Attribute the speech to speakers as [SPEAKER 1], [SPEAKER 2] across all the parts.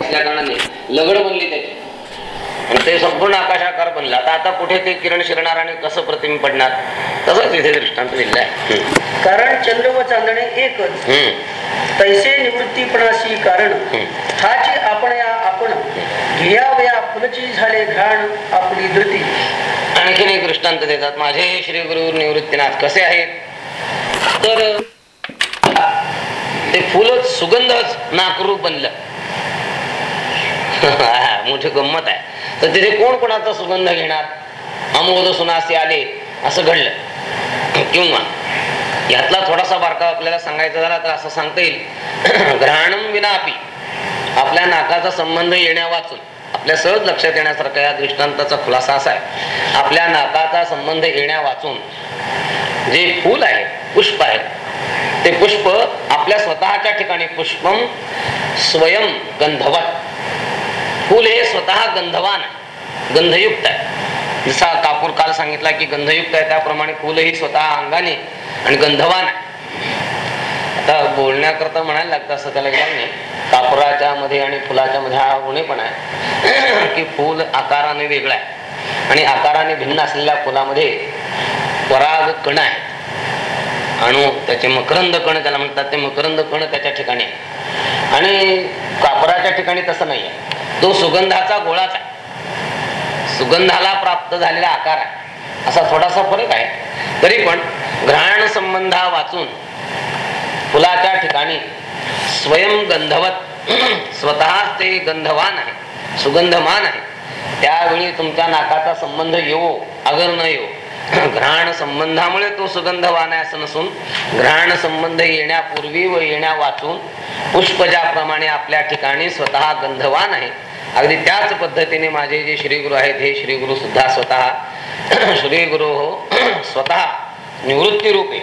[SPEAKER 1] असल्या कारणाने. लगड बनली त्याची आणि ते संपूर्ण आकाशाकार बनलं. आता आता कुठे ते किरण शिरणार आणि कसं प्रतिबिंब पडणार? तसंच इथे दृष्टांत आहे.
[SPEAKER 2] कारण चंद्र व चांदणे एकच. तैसे निवृत्तीपणाशी कारण. हाची आपण या आपण ध्येयावया फुलची झाले घाण आपली धृती.
[SPEAKER 1] आणखीन एक दृष्टांत देतात. माझे श्री गुरु निवृत्तीनाथ कसे आहेत? तर ते फुलच सुगंधच नाकरूप बनलं. मोठी गंमत आहे. तर तिथे कोण कोणाचा सुगंध घेणार? अमोद सुनासे आले असं घडलं. किंवा यातला थोडासा बारका आपल्याला सांगायचा झाला तर असं सांगता येईल. ग्रहणम विनापी आपल्या नाकाचा संबंध येण्या वाचून आपल्या सहज लक्षात येण्यासारखा या दृष्टांताचा खुलासा असा आहे. आपल्या नाकाचा संबंध येण्या वाचून जे फूल आहे पुष्प आहे ते पुष्प आपल्या स्वतःच्या ठिकाणी पुष्पम स्वयं गंधवत. फूल हे स्वतः गंधवान आहे गंधयुक्त आहे. जसा कापूर काल सांगितला की गंधयुक्त आहे त्याप्रमाणे फूलही स्वतः अंगाने आणि गंधवान आहे. आता बोलण्याकरता म्हणायला लागतं असं त्याला इलाज नाही. कापराच्या मध्ये आणि फुलाच्या मध्ये हा गुणे पण आहे. की फूल आकाराने वेगळं आहे. आणि आकाराने भिन्न असलेल्या फुलामध्ये पराग कण आहे. अणु त्याचे मकरंद कण त्याला म्हणतात ते मकरंद कण त्याच्या ठिकाणी आणि कापराच्या ठिकाणी तसं नाही आहे. तो सुगंधाचा गोळाच आहे. सुगंधाला प्राप्त झालेला आकार आहे. असा थोडासा फरक आहे. तरी पण घ्राण संबंधा वाचून फुलाच्या ठिकाणी स्वयं गंधवत स्वतःच ते गंधवान आहे सुगंधमान आहे. त्यावेळी तुमच्या नाकाचा संबंध येवो अगर न येवो. घ्राण संबंधामुळे तो सुगंधवान आहे असं नसून घ्राण संबंध येण्यापूर्वी व येण्या वाचून पुष्प ज्याप्रमाणे आपल्या ठिकाणी स्वतः गंधवान आहे. अगदी त्याच पद्धतीने माझे जे श्रीगुरु आहेत हे श्रीगुरु सुद्धा स्वतः श्रीगुरु हो स्वतः निवृत्ती रूपे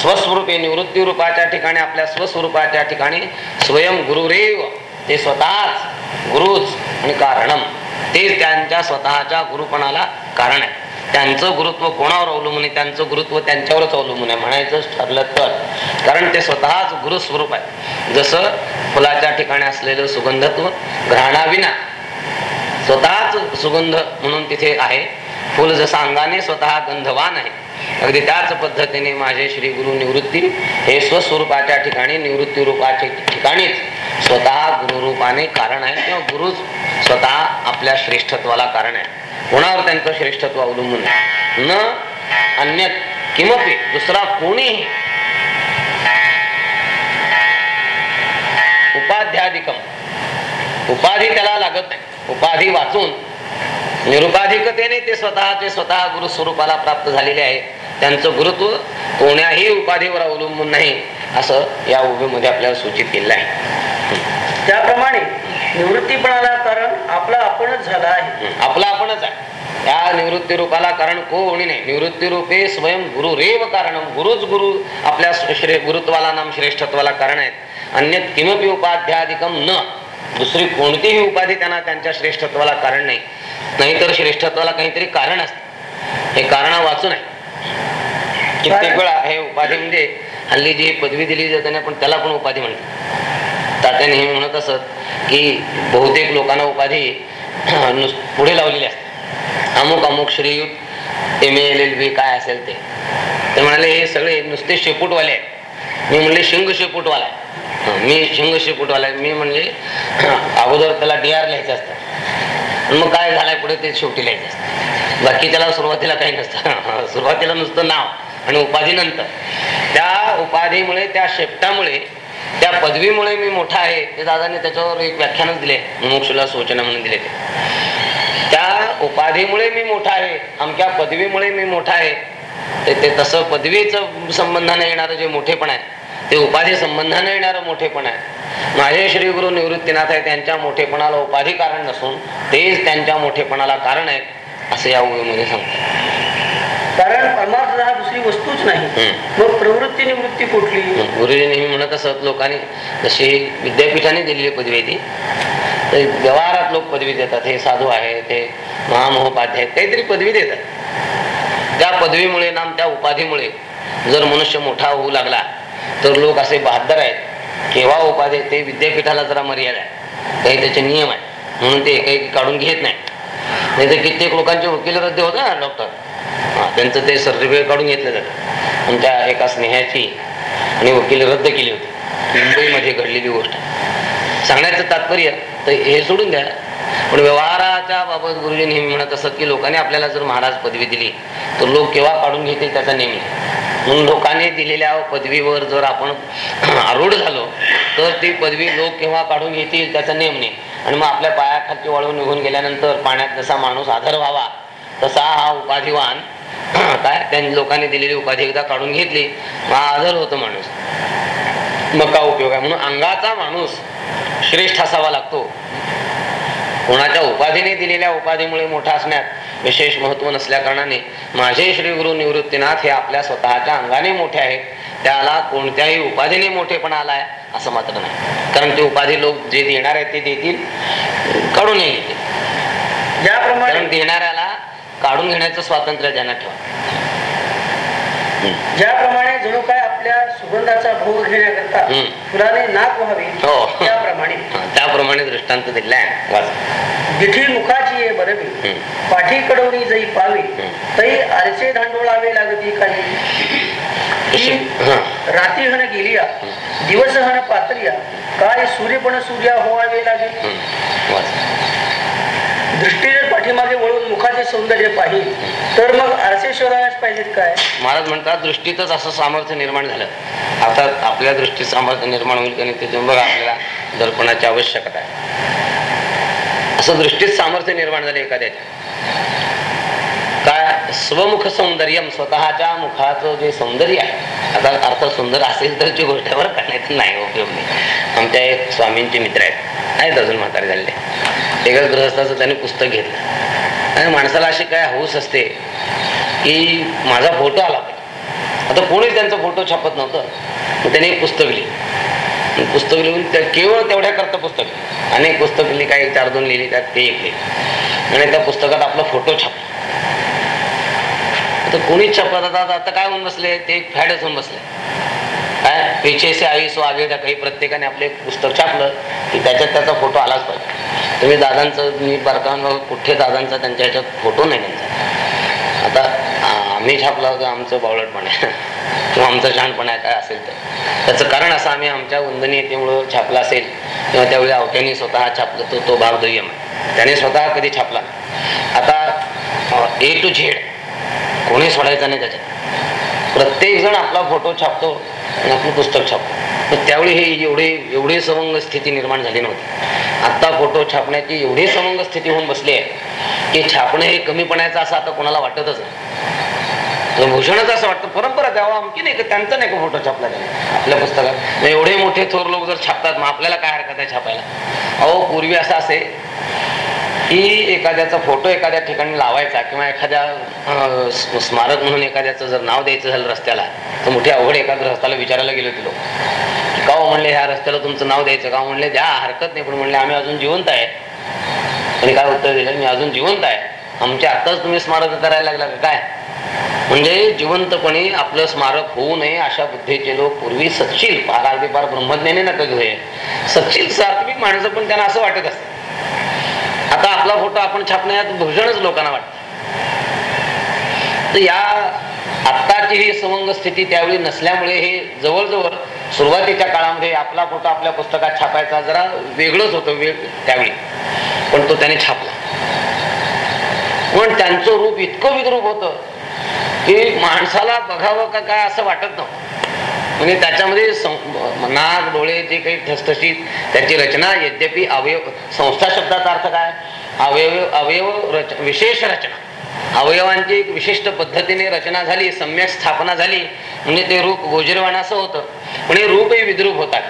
[SPEAKER 1] स्वस्वरूपे निवृत्ती रूपाच्या ठिकाणी आपल्या स्वस्वरूपाच्या ठिकाणी स्वयं गुरुरेव ते स्वतःच गुरुच आणि कारणम ते त्यांच्या स्वतःच्या गुरुपणाला कारण आहे. त्यांचं गुरुत्व कोणावर अवलंबून आहे? त्यांचं गुरुत्व त्यांच्यावरच अवलंबून आहे. म्हणायचं ठरलं तर. कारण ते स्वतःच गुरुस्वरूप आहे. जसं फुलाच्या ठिकाणी असलेलं सुगंधत्व ग्रहणाविना स्वतःच सुगंध म्हणून तिथे आहे. फुल जसं अंगाने स्वतः गंधवान आहे. अगदी त्याच पद्धतीने माझे श्री गुरु निवृत्ती हे स्वस्वरूपाच्या ठिकाणी निवृत्ती रूपाच्या ठिकाणीच स्वतः गुरुरूपाने कारण आहे. किंवा गुरुच स्वतः आपल्या श्रेष्ठत्वाला कारण आहे. कोणावर त्यांचं श्रेष्ठत्व अवलंबून आहे. न अन्य किमपी दुसरा कोणीही उपाध्याधिकम उपाधी त्याला लागत नाही. उपाधी वाचून निरुपाधिकतेने ते स्वतःचे स्वतः गुरु स्वरूपाला प्राप्त झालेले आहे. त्यांचं गुरुत्व कोण्याही उपाधीवर अवलंबून नाही असं या उभेमध्ये आपल्याला सूचित केलेलं आहे.
[SPEAKER 2] त्याप्रमाणे निवृत्तीपणाला कारण आपला आपणच झाला आहे.
[SPEAKER 1] आपला आपणच आहे. त्या निवृत्ती रूपाला कारण कोणी नाही. निवृत्ती रूपे स्वयं गुरु रेव कारण. गुरुच गुरु आपल्या श्रे गुरुत्वाला नाम श्रेष्ठत्वाला कारण आहेत. अन्य किमपी उपाध्याधिकम न. दुसरी कोणतीही उपाधी त्यांना त्यांच्या श्रेष्ठत्वाला कारण नाही. नाहीतर श्रेष्ठत्वाला काहीतरी कारण असत. हे कारण वाचून आहे. कित्येक वेळा हे उपाधी म्हणजे हल्ली जी पदवी दिली जाते ना पण त्याला पण उपाधी म्हणतात. तात्या नेहमी म्हणत असत की बहुतेक लोकांना उपाधी पुढे लावलेले असते अमुक अमुक श्रीयुत एम एल एल बी काय असेल ते. ते म्हणाले हे सगळे नुसते शेपूटवाले आहेत. मी म्हणले शिंग शेपूटवाला आहे. मी शिंग शेपूटवाला आहे. मी म्हणले अगोदर त्याला डी आर लिहायचं असतं. मग काय झालंय पुढे? ते शेवटी लिहायचं असतं. बाकी त्याला सुरुवातीला काही नसतं. सुरुवातीला नुसतं नाव आणि उपाधीनंतर. त्या उपाधीमुळे त्या शेपटामुळे त्या पदवीमुळे मी मोठा आहे. ते दादाने त्याच्यावर एक व्याख्यानच दिले. मुमुक्षुला सूचना म्हणून दिले ते. त्या उपाधीमुळे मी मोठा आहे. अमक्या पदवीमुळे मी मोठा आहे. ते ते तसं पदवीचं संबंधाने येणारं जे मोठेपण आहे ते उपाधी संबंधाने येणारं मोठेपण आहे. माझे श्री गुरु निवृत्तीनाथ आहे त्यांच्या मोठेपणाला उपाधी कारण नसून तेच त्यांच्या मोठेपणाला कारण आहे असं या उभेमध्ये सांगतात.
[SPEAKER 2] कारण परमार्थ हा दुसरी वस्तूच नाही. मग प्रवृत्ती निवृत्ती कुठली?
[SPEAKER 1] गुरुजी नेहमी म्हणत असत लोकांनी जशी विद्यापीठाने दिलेली पदवी आहे ती ते व्यवहारात लोक पदवी देतात हे साधू आहे ते महामहोपाध्याय आहेत काहीतरी पदवी देतात. त्या पदवीमुळे नाम त्या उपाधीमुळे जर मनुष्य मोठा होऊ लागला तर लोक असे बहादर आहेत केव्हा उपाधी ते विद्यापीठाला जरा मर्यादा आहे. काही त्याचे नियम आहे म्हणून ते एकाएकी काढून घेत नाही नाही तर कित्येक लोकांचे वकील रद्द होते ना डॉक्टर त्यांचं ते सर्टिफिकेट काढून घेतलं जातं. त्या एका स्नेहाची आणि वकील रद्द केली होती. मुंबईमध्ये घडलेली गोष्ट. सांगण्याचं तात्पर्य तर हे सोडून द्या. पण व्यवहाराच्या बाबत गुरुजी नेहमी म्हणत असत की लोकांनी आपल्याला जर महाराज पदवी दिली तर लोक केव्हा काढून घेतील त्याचा नेम नाही म्हणून लोकांनी दिलेल्या पदवीवर जर आपण आरूढ झालो तर ती पदवी लोक केव्हा काढून घेतील त्याचा नेम नाही आणि मग आपल्या पायाखालची वाळू निघून गेल्यानंतर पाण्यात जसा माणूस आधार व्हावा तसा हा उपाधिवान काय त्यांनी लोकांनी दिलेली उपाधी एकदा काढून घेतली मग हा आधार होतो माणूस. मग का उपयोग आहे? म्हणून अंगाचा माणूस श्रेष्ठ असावा लागतो. कोणाच्या उपाधीने दिलेल्या उपाधीमुळे मोठा असण्यात विशेष महत्त्व नसल्या कारणाने माझे श्री गुरु निवृत्तीनाथ हे आपल्या स्वतःच्या अंगाने मोठे आहेत. त्याला कोणत्याही उपाधीने मोठेपणा आलाय असं मात्र नाही कारण ते उपाधी लोक जे देणार आहेत ते देतील काढूनही घेतील
[SPEAKER 2] ज्याप्रमाणे
[SPEAKER 1] देणाऱ्याला काढून घेण्याचं स्वातंत्र्य ज्यांना ठेवा
[SPEAKER 2] ज्याप्रमाणे जणू काय आपल्या सुगंधाचा भोग घेण्याकरता. फुलाने नाक व्हावे
[SPEAKER 1] हो.
[SPEAKER 2] त्याप्रमाणे
[SPEAKER 1] त्याप्रमाणे दृष्टांत दिलाय.
[SPEAKER 2] जिठी मुखाची ये बरवी. पाठी कडवणी जई पावी. तई आरचे धांडोळावे लागती काही
[SPEAKER 1] तशी हा
[SPEAKER 2] राती हन गेलिया दिवस हन पात्रिया काय सूर्यपण सूर्या होवावे लागे
[SPEAKER 1] हम्म. वाचा.
[SPEAKER 2] दृष्टीने पाठीमागे वळून मुखाचे सौंदर्य पाहिजे तर मग आरसे शोधायलाच पाहिजेत काय?
[SPEAKER 1] महाराज म्हणतात दृष्टीतच असं सामर्थ्य निर्माण झालं. अर्थात आपल्या दृष्टीत सामर्थ्य निर्माण होईल की नाही ते तुम्ही बघा आपल्याला दर्पणाची आवश्यकता आहे. असं दृष्टीत सामर्थ्य निर्माण झालं एखाद्याच्या. काय? स्वमुख सौंदर्य स्वतःच्या मुखाचं जे सौंदर्य आहे आता अर्थ सुंदर असेल तर ती बरं करण्यात नाही उपयोग नाही. आमच्या एक स्वामींचे मित्र आहेत आहेत अजून म्हातारे झालेले. एका गृहस्थाचं त्याने पुस्तक घेतलं. आणि माणसाला अशी काय हौस असते की माझा फोटो आला पाहिजे. आता कोणीच त्यांचा फोटो छापत नव्हतं. त्याने एक पुस्तक लिहिलं. पुस्तक लिहून त्या केवळ तेवढ्या करता पुस्तक अनेक पुस्तक लिहिली काही चार दोन लिहिली त्यात ते एक लिहिली. आणि त्या पुस्तकात आपला फोटो छापला. आता कोणीच छापत आता आता काय होऊन बसले? ते एक फॅडच होऊन बसले. काय? पेचेसे आई सो आगे काही प्रत्येकाने आपले एक पुस्तक छापलं की त्याच्यात त्याचा फोटो आलाच पाहिजे. तुम्ही दादांचं मी बारकांना कुठे दादांचा त्यांच्या ह्याच्यात फोटो नाही त्यांचा. आता आम्ही छापला होता आमचं बावळटपण आहे. किंवा आमचं शहाणपण आहे काय असेल तर त्याचं कारण असं आम्ही आमच्या वंदनीयतेमुळं छापला असेल किंवा त्यावेळी अवत्यांनी स्वतः छापलं तो तो भाग दुय्यम आहे. त्याने स्वतः कधी छापला आता ए टू झेड कोणी सोडायचा नाही त्याच्यात. प्रत्येक जण आपला फोटो छापतो आणि आपलं पुस्तक छापतो. पण त्यावेळी हे एवढे एवढी सवंग स्थिती निर्माण झाली नव्हती. आत्ता फोटो छापण्याची एवढी सवंग स्थिती होऊन बसली आहे की छापणं हे कमीपणाचं असं आता कोणाला वाटतच नाही. तर भूषणच असं वाटतं. परंपरा द्यावा आमची नाही का त्यांचा नाही का फोटो छापला त्याने आपल्या पुस्तकात? मग एवढे मोठे थोर लोक जर छापतात मग आपल्याला काय हरकत आहे छापायला? अहो पूर्वी असं असे की एखाद्याचा फोटो एखाद्या ठिकाणी लावायचा किंवा एखाद्या स्मारक म्हणून एखाद्याचं जर नाव द्यायचं झालं रस्त्याला तर मोठी अवघड एका रस्त्याला विचारायला गेलो होती लोक. का हो म्हणले ह्या रस्त्याला तुमचं नाव द्यायचं? का हो म्हणले द्या हरकत नाही पण म्हणले आम्ही अजून जिवंत आहे. आणि काय उत्तर दिलं? मी अजून जिवंत आहे. आमच्या आत्ताच तुम्ही स्मारक करायला लागला का काय? म्हणजे जिवंतपणे आपलं स्मारक होऊ नये अशा बुद्धीचे लोक पूर्वी सचिल फार अगदी फार ब्रह्मज्ञानी नका घेऊया सचिल सात्विक माणसं पण त्यांना असं वाटत असतं. आता आपला फोटो आपण छापण्यात भूषणच लोकांना वाटत. तर या आत्ताची ही समंग स्थिती त्यावेळी नसल्यामुळे हे जवळजवळ सुरुवातीच्या काळामध्ये आपला फोटो आपल्या पुस्तकात छापायचा जरा वेगळंच होतं वेग त्यावेळी. पण तो त्याने छापला. पण त्यांचं रूप इतकं विद्रूप होतं की माणसाला बघावं का काय असं वाटत नव्हतं. म्हणजे त्याच्यामध्ये सं- नाक डोळे जे काही ठसठशीत त्याची रचना यद्यपि अवयव संस्था शब्दाचा अर्थ काय? अवयव अवयव रच विशेष रचना. अवयवांची एक विशिष्ट पद्धतीने रचना झाली सम्यक स्थापना झाली म्हणजे ते रूप गोजरवाण असं होतं. पण हे रूपही विद्रूप होतात.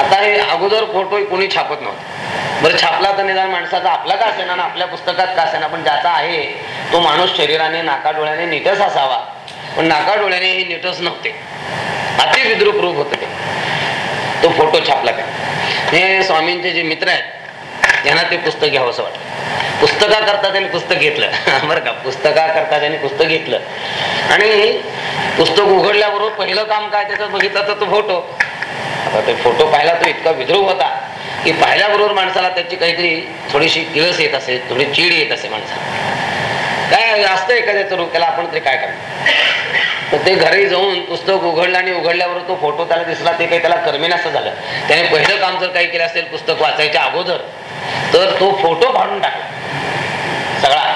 [SPEAKER 1] आता हे अगोदर फोटो कोणी छापत नव्हतं. बरं छापला तर निदान माणसाचा आपला का असेना ना आपल्या पुस्तकात का असेना पण ज्याचा आहे तो माणूस शरीराने नाका डोळ्याने नीटच असावा. पण नाका डोळ्याने हे नीटच नव्हते. अति विद्रुप रूप होत ते. तो फोटो छापला काय हे स्वामींचे जे मित्र आहेत त्यांना ते पुस्तक घ्यावं असं वाटलं. पुस्तका करता त्यांनी पुस्तक घेतलं. बरं का पुस्तका करता त्यांनी पुस्तक घेतलं. आणि पुस्तक उघडल्याबरोबर पहिलं काम काय त्याच्यात बघितलं तर तो फोटो आता ते फोटो पाहिला तो इतका विद्रूप होता की पाहिल्याबरोबर माणसाला त्याची काहीतरी थोडीशी किळस येत असे थोडी चीड येत असे माणसाला. काय असतं एखाद्याचं रूप त्याला आपण तरी काय करणार? तर ते घरी जाऊन पुस्तक उघडलं आणि उघडल्यावर तो फोटो त्याला दिसला ते काही त्याला करमेनासं झालं. त्याने पहिलं काम जर काही केलं असेल पुस्तक वाचायच्या अगोदर तर तो फोटो फाडून टाकला. सगळा.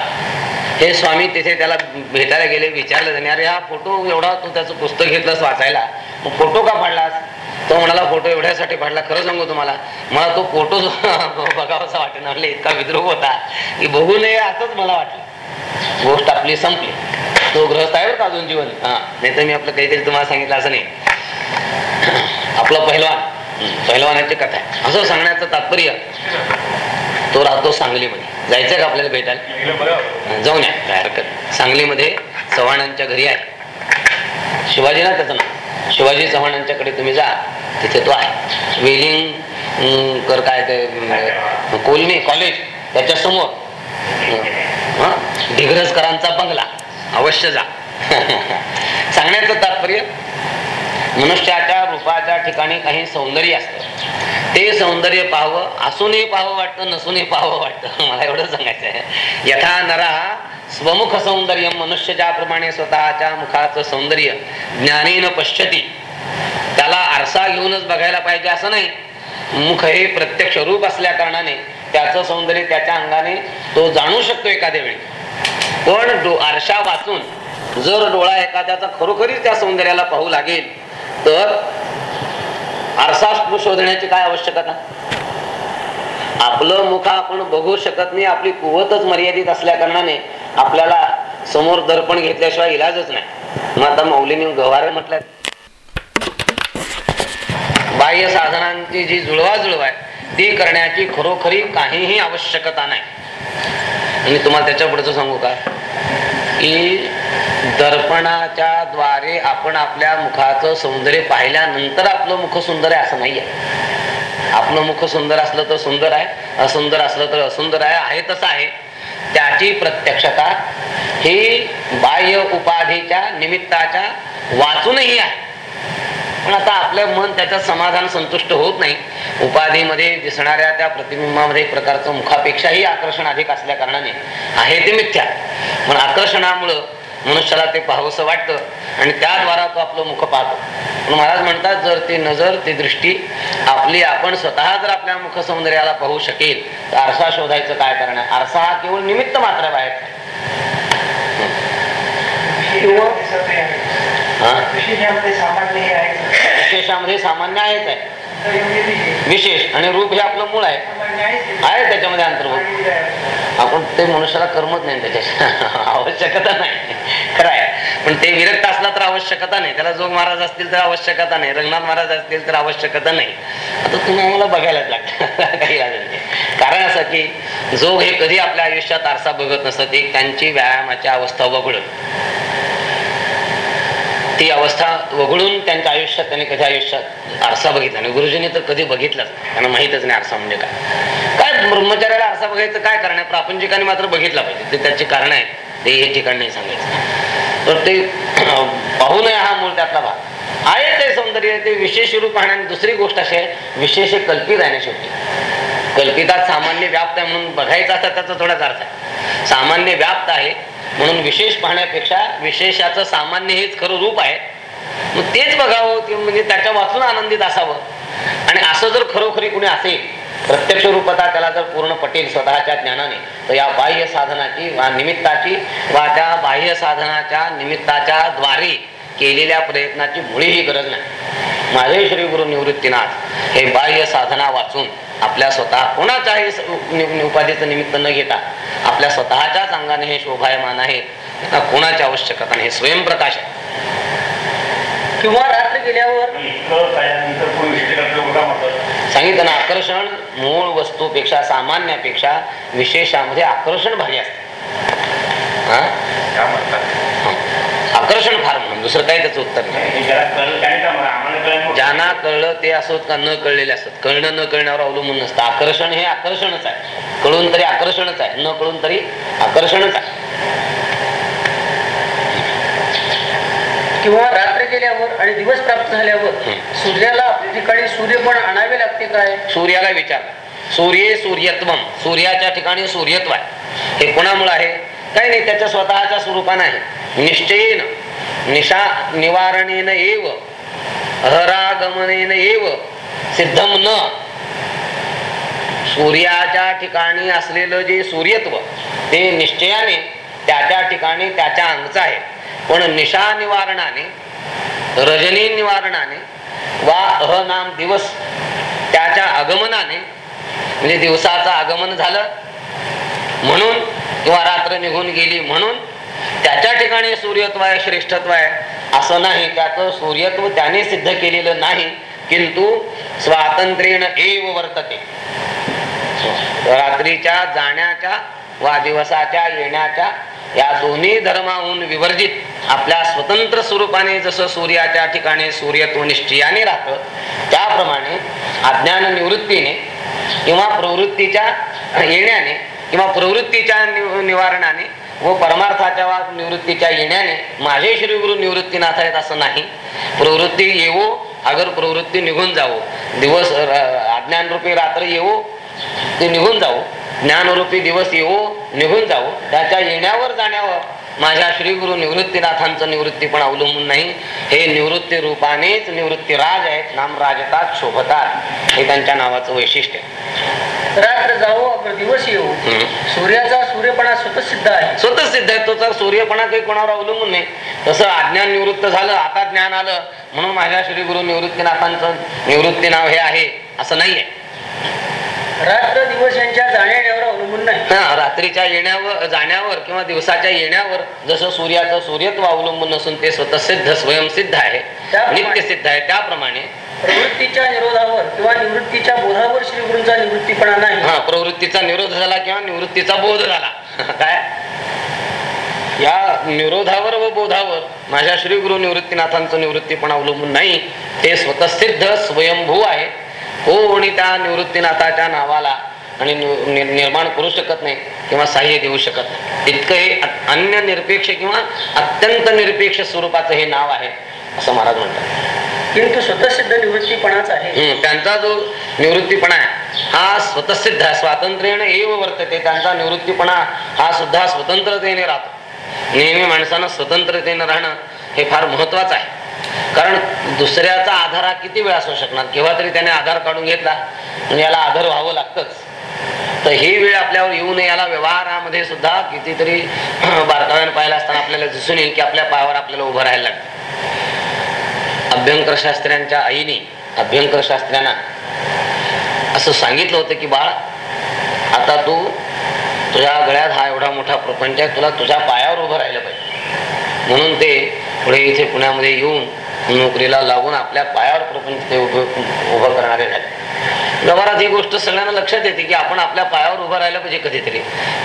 [SPEAKER 1] हे स्वामी तिथे त्याला भेटायला गेले विचारलं त्याने अरे हा फोटो एवढा तू त्याचं पुस्तक घेतलंस वाचायला. फोटो का फाडलास? तो म्हणाला फोटो एवढ्यासाठी फाडला खरं सांगू तुम्हाला. मला तो फोटो बघावासा वाटेल म्हणले इतका विद्रोह होता की बघू नये असंच मला वाटलं. गोष्ट आपली संपली. तो ग्रहस्थ आहे का अजून जीवन. हा नाही तर मी आपलं काहीतरी तुम्हाला सांगितलं असं नाही. आपलं पहिलवान हं, पहिलवानाची कथा आहे. असं सांगण्याचं तात्पर्य तो राहतो सांगलीमध्ये. जायचं का आपल्याला भेटायला? जाऊन या काय हरकत. सांगलीमध्ये चव्हाणांच्या घरी आहे. शिवाजी ना त्याचं नाव. शिवाजी चव्हाणांच्याकडे तुम्ही जा तिथे तो आहे. वेलिंग कर काय ते कोलमी कॉलेज त्याच्यासमोर. दिग्रजकरांचा बंगला. अवश्य जा. सांगण्याचं तात्पर्य मनुष्याच्या रूपाच्या ठिकाणी काही सौंदर्य असतं. ते सौंदर्य पाहावं असूनही पाहावं वाटतं नसूनही पाहावं वाटतं. मला एवढं सांगायचं आहे यथा नरा स्वमुख सौंदर्य मनुष्य ज्याप्रमाणे स्वतःच्या मुखाचं सौंदर्य ज्ञानीन पश्यती त्याला आरसा घेऊनच बघायला पाहिजे असं नाही. मुख हे प्रत्यक्ष रूप असल्या कारणाने त्याचं सौंदर्य त्याच्या अंगाने तो जाणू शकतो एखाद्या वेळी. पण डो आरशा वाचून जर डोळा एखाद्याचा खरोखरीच त्या सौंदर्याला पाहू लागेल तर आरसा शोधण्याची काय आवश्यकता? आपलं मुख आपण बघू शकत नाही आपली कुवतच मर्यादित असल्या कारणाने आपल्याला समोर दर्पण घेतल्याशिवाय इलाजच नाही. मग आता मौलीने गव्हारे म्हटलं बाह्य साधनांची जी जुळवाजुळव आहे ती करण्याची खरोखरी काहीही आवश्यकता नाही. मी तुम्हाला त्याच्या पुढचं सांगू का? की दर्पणाच्या द्वारे आपण आपल्या मुखाचं सौंदर्य पाहिल्यानंतर आपलं मुख सुंदर आहे असं नाहीये. आपलं मुख सुंदर असलं तर सुंदर आहे असुंदर असलं तर असुंदर आहे आहे तसं आहे. त्याची प्रत्यक्षता ही बाह्य उपाधीच्या निमित्ताच्या वाचूनही आहे. पण आता आपलं मन त्याच्यात समाधान संतुष्ट होत नाही. उपाधीमध्ये दिसणाऱ्या त्या प्रतिबिंबामध्ये एक प्रकारचं मुखापेक्षाही आकर्षण अधिक असल्या कारणाने आहे ते मिथ्या. पण आकर्षणामुळं मनुष्याला ते पाहावंसं वाटतं आणि त्याद्वारा तो आपलं मुख पाहतो. पण महाराज म्हणतात जर ती नजर ती दृष्टी आपली आपण स्वतः जर आपल्या मुख सौंदर्याला पाहू शकेल तर आरसा शोधायचं काय करणार आरसा हा केवळ निमित्त मात्र बाहेर.
[SPEAKER 2] किंवा
[SPEAKER 1] हा विशेषामध्ये सामान्य आहेच आहे विशेष आणि रूप हे आपलं मूळ आहे. आहे त्याच्यामध्ये अंतर्भूत. आपण ते मनुष्याला करमत नाही त्याच्याशी. आवश्यकता नाही. खरं आहे पण ते विरक्त असला तर आवश्यकता नाही. त्याला जोग महाराज असतील तर आवश्यकता नाही. रंगनाथ महाराज असतील तर आवश्यकता नाही. आता तुम्ही आम्हाला बघायलाच लागतं. काही लागत नाही. कारण असं की जोग हे कधी आपल्या आयुष्यात आरसा बघत नसत. एक त्यांची व्यायामाची अवस्था वगळत ती अवस्था वगळून त्यांच्या आयुष्यात त्यांनी कधी आयुष्यात आरसा बघितला नाही. गुरुजींनी तर कधी बघितलाच त्यांना माहितच नाही आरसा म्हणजे काय. काय ब्रह्मचार्याला आरसा बघायचं काय कारण आहे? प्रापंचिकाने मात्र बघितला पाहिजे. ते त्याची कारण आहेत. ते हे ठिकाण नाही सांगायचं. तर ते पाहू नये हा मूळ त्यातला भाग. आहे ते सौंदर्य ते विशेष रूप आहे. आणि दुसरी गोष्ट अशी आहे विशेष कल्पित आहे ना शेवटी. कल्पितात सामान्य व्याप्त आहे म्हणून बघायचा असता त्याचा थोडाच अर्थ आहे. सामान्य व्याप्त आहे म्हणून विशेष पाहण्यापेक्षा विशेषाचं सामान्य हेच खरं रूप आहे. मग तेच बघावं ते म्हणजे त्याच्या वाचून आनंदित असावं. आणि असं जर खरोखरी कुणी असेल प्रत्यक्ष रूपता त्याला जर पूर्ण पटेल स्वतःच्या ज्ञानाने तर या बाह्य साधनाची वा निमित्ताची वा त्या बाह्य साधनाच्या निमित्ताच्या द्वारे केलेल्या प्रयत्नाची मुळीही गरज नाही. माझे श्री गुरु निवृत्तीनाथ हे बाह्य साधना वाचून आपल्या स्वतः कोणाच्याही उपाधीचं निमित्त न घेता आपल्या स्वतःच्याच अंगाने हे शोभायमान आहे कोणाची आवश्यकता नाही. हे स्वयंप्रकाश आहे.
[SPEAKER 2] किंवा रात्र गेल्यावर
[SPEAKER 1] सांगितलं ना आकर्षण मूळ वस्तूपेक्षा सामान्यापेक्षा विशेषामध्ये आकर्षण भारी असते? आकर्षण फार म्हणून. दुसरं काही त्याचं उत्तर नाही. ज्यांना कळलं ते असोत का न कळलेले असत कळणं न कळण्यावर अवलंबून नसतं. आकर्षण हे आकर्षणच आहे. कळून तरी आकर्षणच आहे. न कळून तरी आकर्षणच आहे.
[SPEAKER 2] किंवा रात्र गेल्यावर आणि दिवस प्राप्त झाल्यावर. सूर्याला आपल्या ठिकाणी सूर्यपण आणावे लागते काय?
[SPEAKER 1] सूर्याला विचारलं सूर्ये सूर्यत्वम सूर्याच्या ठिकाणी सूर्यत्व आहे. हे कोणामुळे आहे? काही नाही त्याच्या स्वतःच्या स्वरूपानं आहे. निश्चयेन निशा निवारणेन एव अहरागमनेन एव सिद्धम न. सूर्याच्या ठिकाणी असलेलं जे सूर्यत्व ते निश्चयाने त्याच्या ठिकाणी त्याच्या अंगचं आहे. पण निशा निवारणाने रजनी निवारणाने वा अहनाम दिवस त्याच्या आगमनाने म्हणजे दिवसाचं आगमन झालं म्हणून किंवा रात्र निघून गेली म्हणून त्याच्या ठिकाणी सूर्यत्व आहे श्रेष्ठत्व आहे असं नाही. त्याचं सूर्यत्व त्याने सिद्ध केलेलं नाही किंतु स्वातंत्र्येन एव वर्तते. रात्रीच्या जाण्याच्या वा दिवसाच्या येण्याच्या या दोन्ही धर्माहून विवर्जित आपल्या स्वतंत्र स्वरूपाने जसं सूर्याच्या ठिकाणी सूर्यत्व निश्चयाने राहतं त्याप्रमाणे अज्ञान निवृत्तीने किंवा प्रवृत्तीच्या येण्याने किंवा प्रवृत्तीच्या निवारणाने व परमार्थाच्या वा निवृत्तीच्या येण्याने माझे श्री गुरु निवृत्तीनाथ आहेत असं नाही. प्रवृत्ती येवो अगर प्रवृत्ती निघून जावो. दिवस अज्ञानरूपी रात्र येवो ते निघून जावो. ज्ञानरूपी दिवस येवो निघून जावो. त्याच्या येण्यावर जाण्यावर माझ्या श्री गुरु निवृत्तीनाथांचं निवृत्ती पण अवलंबून नाही. हे निवृत्ती रूपानेच निवृत्ती राज आहेत नाम राजतात शोभतात. हे त्यांच्या नावाचं वैशिष्ट्य.
[SPEAKER 2] रात्र जावो अगर दिवस येऊ. सूर्याचा सूर्यपणा स्वतः सिद्ध आहे.
[SPEAKER 1] स्वतः सिद्ध आहे तो तर सूर्यपणा काही कोणावर अवलंबून नाही. तसं अज्ञान निवृत्त झालं आता ज्ञान आलं. म्हणून माझ्या श्री गुरु निवृत्तीनाथांचं निवृत्ती नाव हे आहे असं नाहीये.
[SPEAKER 2] रात्र दिवस यांच्या जाण्यावर अवलंबून नाही.
[SPEAKER 1] हा रात्रीच्या येण्यावर जाण्यावर किंवा दिवसाच्या येण्यावर जसं सूर्याचं सूर्यत्व अवलंबून नसून ते स्वतः सिद्ध स्वयंसिद्ध आहे नित्य सिद्ध आहे त्याप्रमाणे
[SPEAKER 2] प्रवृत्तीच्या निरोधावर किंवा निवृत्तीच्या बोधावर श्री गुरूंचा निवृत्तीपणा नाही.
[SPEAKER 1] हा प्रवृत्तीचा निरोध झाला किंवा निवृत्तीचा बोध झाला. काय? या निरोधावर व बोधावर माझ्या श्री गुरु निवृत्तीनाथांचं निवृत्तीपण अवलंबून नाही. ते स्वतः सिद्ध स्वयंभू आहे कोणी त्या निवृत्तीनाथाच्या नावाला आणि निर्माण करू शकत नाही किंवा साह्य देऊ शकत नाही. इतकं हे अन्य निरपेक्ष किंवा अत्यंत निरपेक्ष स्वरूपाचं हे नाव आहे असं महाराज म्हणतात.
[SPEAKER 2] किंतु स्वतः सिद्ध निवृत्तीपणाच आहे.
[SPEAKER 1] त्यांचा जो निवृत्तीपणा आहे हा स्वतःसिद्ध आहे. स्वातंत्र्याने एव वर्तते त्यांचा निवृत्तीपणा हा सुद्धा स्वतंत्रतेने राहतो. नेहमी माणसानं स्वतंत्रतेने राहणं हे फार महत्वाचं आहे. कारण दुसऱ्याचा आधार हा किती वेळ असू शकणार? केव्हा तरी त्याने आधार काढून घेतला आणि याला आधार व्हावं लागतंच. तर ही वेळ आपल्यावर येऊ नये याला व्यवहारामध्ये सुद्धा कितीतरी बारकाव्याने पाहिला असताना आपल्याला दिसून येईल की आपल्या पायावर आपल्याला उभं राहायला लागतं. अभ्यंकर शास्त्र्यांच्या आईने अभ्यंकर शास्त्र्यांना असं सांगितलं होतं की बाळ आता तू तुझ्या गळ्यात हा एवढा मोठा प्रपंच आहे तुला तुझ्या पायावर उभं राहिलं पाहिजे. म्हणून ते पुढे इथे पुण्यामध्ये येऊन नोकरीला लागून आपल्या पायावर प्रपंच ते उभं उभं करणारे झाले. व्यवहारात ही गोष्ट सगळ्यांना लक्षात येते की आपण आपल्या पायावर उभं राहिलं पाहिजे कधीतरी.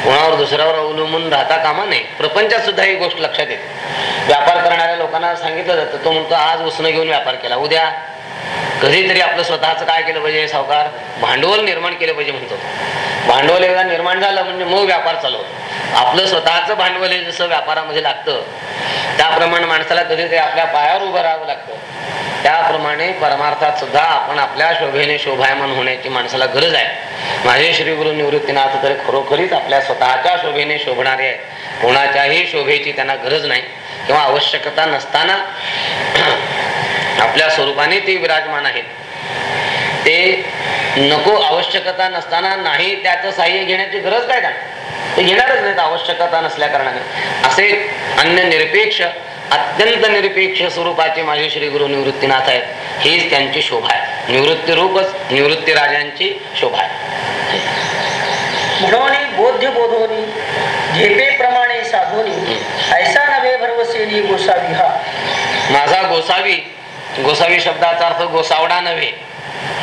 [SPEAKER 1] कोणावर दुसऱ्यावर अवलंबून राहता कामा नये. प्रपंचात सुद्धा ही गोष्ट लक्षात येते. व्यापार करणाऱ्या लोकांना सांगितलं जातं तो म्हणतो आज उसणं घेऊन व्यापार केला. उद्या कधीतरी आपलं स्वतःच काय केलं पाहिजे सावकार? भांडवल निर्माण केलं पाहिजे म्हणतो. भांडवल एकदा निर्माण झालं म्हणजे मग व्यापार चालवतो आपलं स्वतःच भांडवल हे जसं व्यापारामध्ये लागतं त्याप्रमाणे माणसाला कधीतरी आपल्या पायावर उभं राहावं लागतं. त्याप्रमाणे परमार्थात सुद्धा आपण आपल्या शोभेने शोभायमान होण्याची माणसाला गरज आहे. माझे श्री गुरु निवृत्तीनाथ तर खरोखरीच आपल्या स्वतःच्या शोभेने शोभणारे आहेत. कोणाच्याही शोभेची त्यांना गरज नाही किंवा आवश्यकता नसताना आपल्या स्वरूपाने ते विराजमान आहेत. ते नको आवश्यकता नसताना नाही त्याचं साह्य घेण्याची गरज काय का ते घेणारच नाहीत आवश्यकता नसल्या कारणाने असे अन्य निरपेक्ष अत्यंत निरपेक्ष स्वरूपाचे माझे श्री गुरु निवृत्तीनाथ आहेत. हीच त्यांची शोभा आहे. निवृत्ती रूपच निवृत्ती राजांची शोभा आहे.
[SPEAKER 2] म्हणून बोध्य बोधोनी झेपे प्रमाणे साधोनी ऐसा नव्हे भरवसेनी गोसावी हा.
[SPEAKER 1] माझा गोसावी गोसावी शब्दाचा अर्थ गोसावडा नव्हे.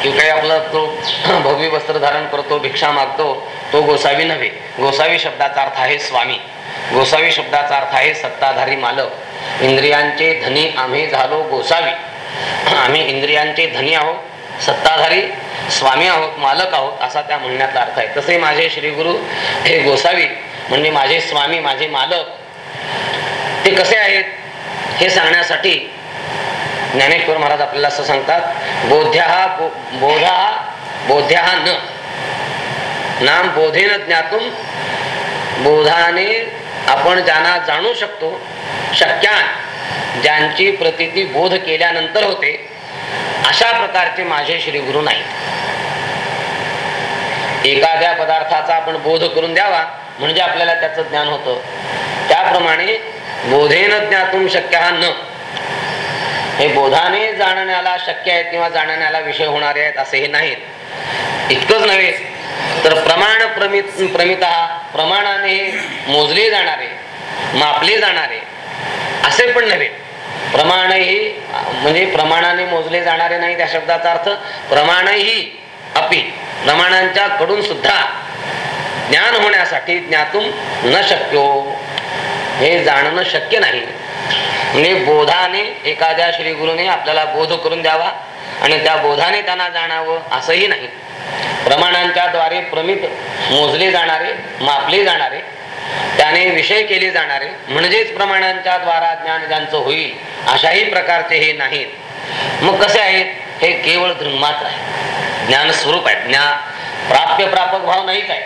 [SPEAKER 1] की काही आपला तो भव्य वस्त्र धारण करतो भिक्षा मागतो तो गोसावी नव्हे. गोसावी शब्दाचा अर्थ आहे स्वामी. गोसावी शब्दाचा अर्थ आहे सत्ताधारी मालक. इंद्रियांचे धनी आम्ही झालो गोसावी. आम्ही इंद्रियांचे धनी आहोत सत्ताधारी स्वामी आहोत मालक आहोत असा त्या म्हणण्याचा अर्थ आहे. तसे माझे श्री गुरु हे गोसावी म्हणजे माझे स्वामी माझे मालक ते कसे आहेत हे सांगण्यासाठी ज्ञानेश्वर महाराज आपल्याला असं सांगतात बोध्या बोधा बोध्या न. नाम बोधेन ज्ञातून बोधाने आपण ज्यांना जाणू शकतो शक्यान ज्यांची प्रतिती बोध केल्यानंतर होते अशा प्रकारचे माझे श्री गुरु नाहीत. एखाद्या पदार्थाचा आपण बोध करून द्यावा म्हणजे आपल्याला त्याचं ज्ञान होतं. त्याप्रमाणे बोधेन ज्ञातून शक्य हा न. हे बोधाने जाणण्याला शक्य आहेत किंवा जाणण्याला विषय होणारे आहेत असे हे नाहीत. इतकंच नव्हे तर प्रमाण प्रमित प्रमित प्रमाणाने मोजले जाणारे मापले जाणारे असे पण नव्हे. प्रमाणही म्हणजे प्रमाणाने मोजले जाणारे नाही त्या शब्दाचा अर्थ प्रमाणही अपी प्रमाणांच्या कडून सुद्धा ज्ञान होण्यासाठी ज्ञातून न शक्यो. हे जाणणं शक्य नाही. म्हणजे बोधाने एखाद्या श्री गुरुने आपल्याला बोध करून द्यावा आणि त्या बोधाने त्यांना जाणावं असंही नाही. प्रमाणांच्या द्वारे प्रमित मोजले जाणारे मापले जाणारे त्याने विषय केले जाणारे म्हणजेच प्रमाणांच्या द्वारा ज्ञान ज्यांचं होईल अशाही प्रकारचे हे नाहीत. मग कसे आहेत? हे केवळ दृंगमात्र आहे. ज्ञान स्वरूप आहे. ज्ञा प्राप्य प्रापक भाव नाहीच आहे.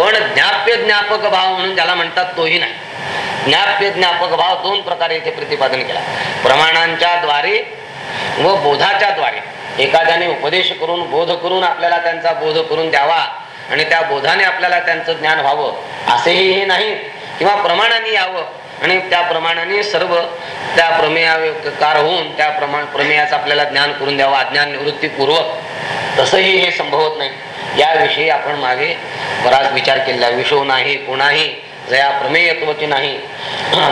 [SPEAKER 1] पण ज्ञाप्य ज्ञापक भाव म्हणून ज्याला म्हणतात तोही नाही. ज्ञाप्य ज्ञापक भाव दोन प्रकारे इथे प्रतिपादन केला. प्रमाणांच्या द्वारे व बोधाच्या द्वारे. एखाद्याने उपदेश करून बोध करून आपल्याला त्यांचा बोध करून द्यावा आणि त्या बोधाने आपल्याला त्यांचं ज्ञान व्हावं असेही हे नाही. किंवा प्रमाणाने यावं आणि त्या प्रमाणाने सर्व त्या प्रमेयाकार होऊन त्या प्रमाण प्रमेयाचं आपल्याला ज्ञान करून द्यावं अज्ञान निवृत्तीपूर्वक. तसंही हे संभवत नाही. याविषयी आपण मागे बराच विचार केला विषो नाही कोणाही जया प्रमेयत्वची नाही.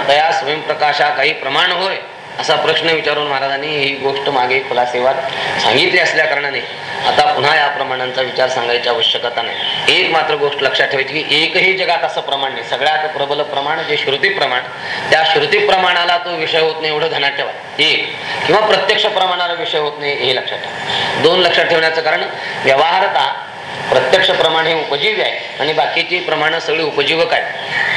[SPEAKER 1] तया स्वयंप्रकाशा काही प्रमाण होय असा प्रश्न विचारून महाराजांनी ही गोष्ट मागे खुलासेवात सांगितली असल्या कारणाने. आता पुन्हा या प्रमाणांचा विचार सांगायची आवश्यकता नाही. एक मात्र गोष्ट लक्षात ठेवायची की एकही जगात असं प्रमाण नाही. सगळ्यात प्रबल प्रमाण जे श्रुती प्रमाण त्या श्रुती प्रमाणाला तो विषय होत नाही एवढं ध्यानात ठेवा. एक किंवा प्रत्यक्ष प्रमाणाला विषय होत नाही हे लक्षात ठेवा. दोन लक्षात ठेवण्याचं कारण व्यवहारता प्रत्यक्ष प्रमाण हे उपजीव्य आहे. आणि बाकीची प्रमाण सगळी उपजीवक आहेत.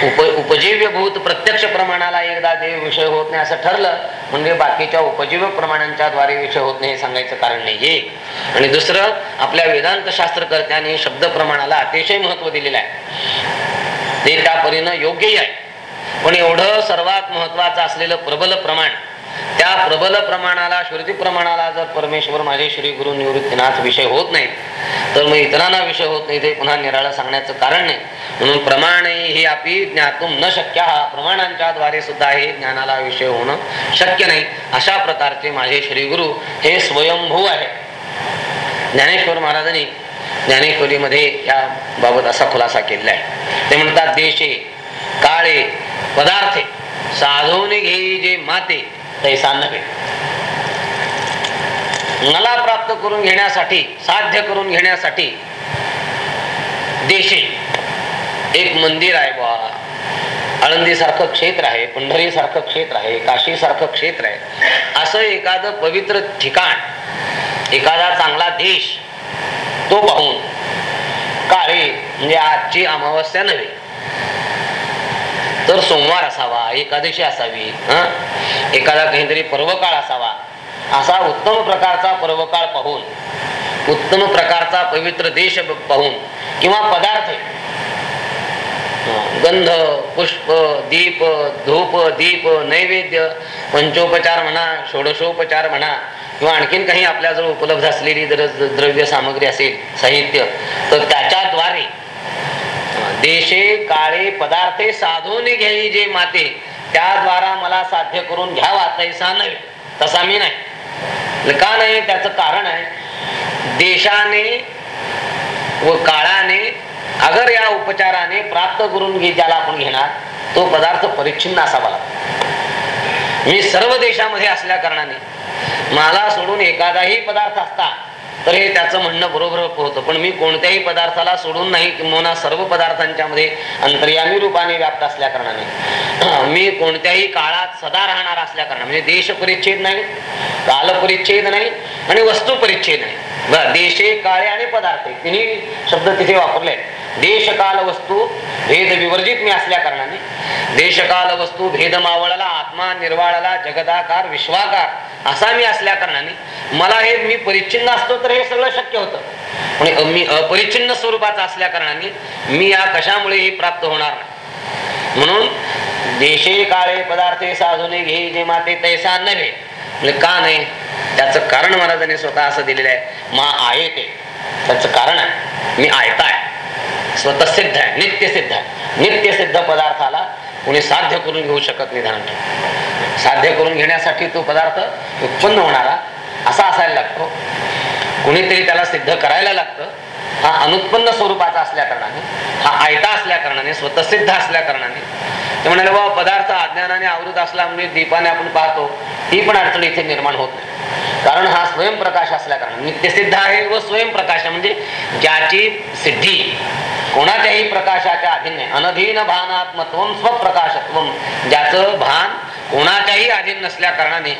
[SPEAKER 1] उप उपजीव्यभूत प्रत्यक्ष प्रमाणाला एकदा देव विषय होत नाही असं ठरलं म्हणजे बाकीच्या उपजीवक प्रमाणांच्या द्वारे विषय होत नाही हे सांगायचं कारण नाही एक. आणि दुसरं आपल्या वेदांत शास्त्रकर्त्यांनी शब्द प्रमाणाला अतिशय महत्त्व दिलेलं आहे. ते त्या परीनं योग्यही आहे. पण एवढं सर्वात महत्वाचं असलेलं प्रबल प्रमाण त्या प्रबल प्रमाणाला श्रुती प्रमाणाला जर परमेश्वर माझे श्री गुरु निवृत्तीनाथ विषय होत नाहीत तर मग इतरांना विषय होत नाही ते पुन्हा निराळा सांगण्याचं कारण नाही. म्हणून प्रमाण हे आपली ज्ञातून न शक्य हा प्रमाणांच्या द्वारे सुद्धा हे ज्ञानाला विषय होणं शक्य नाही. अशा प्रकारचे माझे श्री गुरु हे स्वयंभू आहे ज्ञानेश्वर महाराजांनी ज्ञानेश्वरीमध्ये या बाबत असा खुलासा केलेला आहे. ते म्हणतात देशे काळे पदार्थे साधून घे जे माते तैसा नव्हे. मला प्राप्त करून घेण्यासाठी साध्य करून घेण्यासाठी देशी एक मंदिर आहे बा आळंदी सारखं क्षेत्र आहे पंढरी सारखं क्षेत्र आहे काशी सारखं क्षेत्र आहे. असं एखादं पवित्र ठिकाण एखादा चांगला देश तो पाहून काळे म्हणजे आजची अमावस्या नव्हे. तर सोमवार असावा एकादशी असावी एखादा काहीतरी पर्वकाळ असावा. असा उत्तम प्रकारचा पर्वकाळ पाहून उत्तम प्रकारचा पवित्र देश पाहून किंवा पदार्थ. गंध पुष्प दीप धूप दीप नैवेद्य पंचोपचार म्हणा षोडशोपचार म्हणा किंवा आणखीन काही आपल्याजवळ उपलब्ध असलेली जर द्रव्य सामग्री असेल साहित्य तर त्याच्या देशे काळे पदार्थे साधून घ्याई जे माते. त्याद्वारा मला साध्य करून घ्यावा तैसा नव्हे. तसा मी नाही. का नाही? त्याचं कारण आहे देशाने व काळाने अगर या उपचाराने प्राप्त करून घे ज्याला आपण घेणार तो पदार्थ परिच्छिन्न असावा लागतो. मी सर्व देशामध्ये असल्या कारणाने मला सोडून एखादाही पदार्थ असता तर हे त्याचं म्हणणं बरोबर होतं. पण मी कोणत्याही पदार्थाला सोडून नाही किंवा सर्व पदार्थांच्या मध्ये अंतर्यामी रूपाने व्याप्त असल्या कारणाने. मी कोणत्याही काळात सदा राहणार असल्या कारणाने. म्हणजे देश परिच्छेद नाही काल परिच्छेद नाही आणि वस्तू परिच्छेद नाही. बर देशे काळे आणि पदार्थ तिन्ही शब्द तिथे वापरले आहेत देशकाल वस्तू भेद विवर्जित मी असल्या कारणाने देशकाल वस्तू भेद मावळला आत्मा निर्वाळला जगदाकार विश्वाकार असा मी असल्या कारणाने मला हे मी परिच्छिन्न असतो तर हे सगळं शक्य होतं. पण मी अपरिच्छिन्न स्वरूपाचा असल्या कारणाने मी या कशामुळे हे प्राप्त होणार नाही. म्हणून देशे काळे पदार्थे साधूने घे जे माते तैसा नव्हे. म्हणजे का नाही? त्याचं कारण महाराजांनी स्वतः असं दिलेलं आहे. मा आहे ते. त्याचं कारण आहे. मी आयता आहे स्वतःसिद्ध आहे नित्यसिद्ध आहे. नित्यसिद्ध पदार्थाला कोणी साध्य करून घेऊ शकत नाही साध्य करून घेण्यासाठी तो पदार्थ उत्पन्न होणारा असा असायला लागतो. कुणीतरी त्याला सिद्ध करायला लागतं. हा अनुत्पन्न स्वरूपाचा असल्या कारणाने हा आयता असल्या कारणाने स्वतःसिद्ध असल्या कारणाने. ते म्हणाले बाबा पदार्थ अज्ञानाने आवृत असला म्हणजे दीपाने आपण पाहतो ती पण अडचण इथे निर्माण होत नाही. कारण हा स्वयंप्रकाश असल्या कारण नित्यसिद्ध आहे व स्वयंप्रकाश म्हणजे ज्याची सिद्धी कोणाच्याही प्रकाशाच्या अधीन नाही अनधीन भानात्मत्व स्वप्रकाशत्व ज्याचं भान कोणाच्याही अधीन नसल्या कारणाने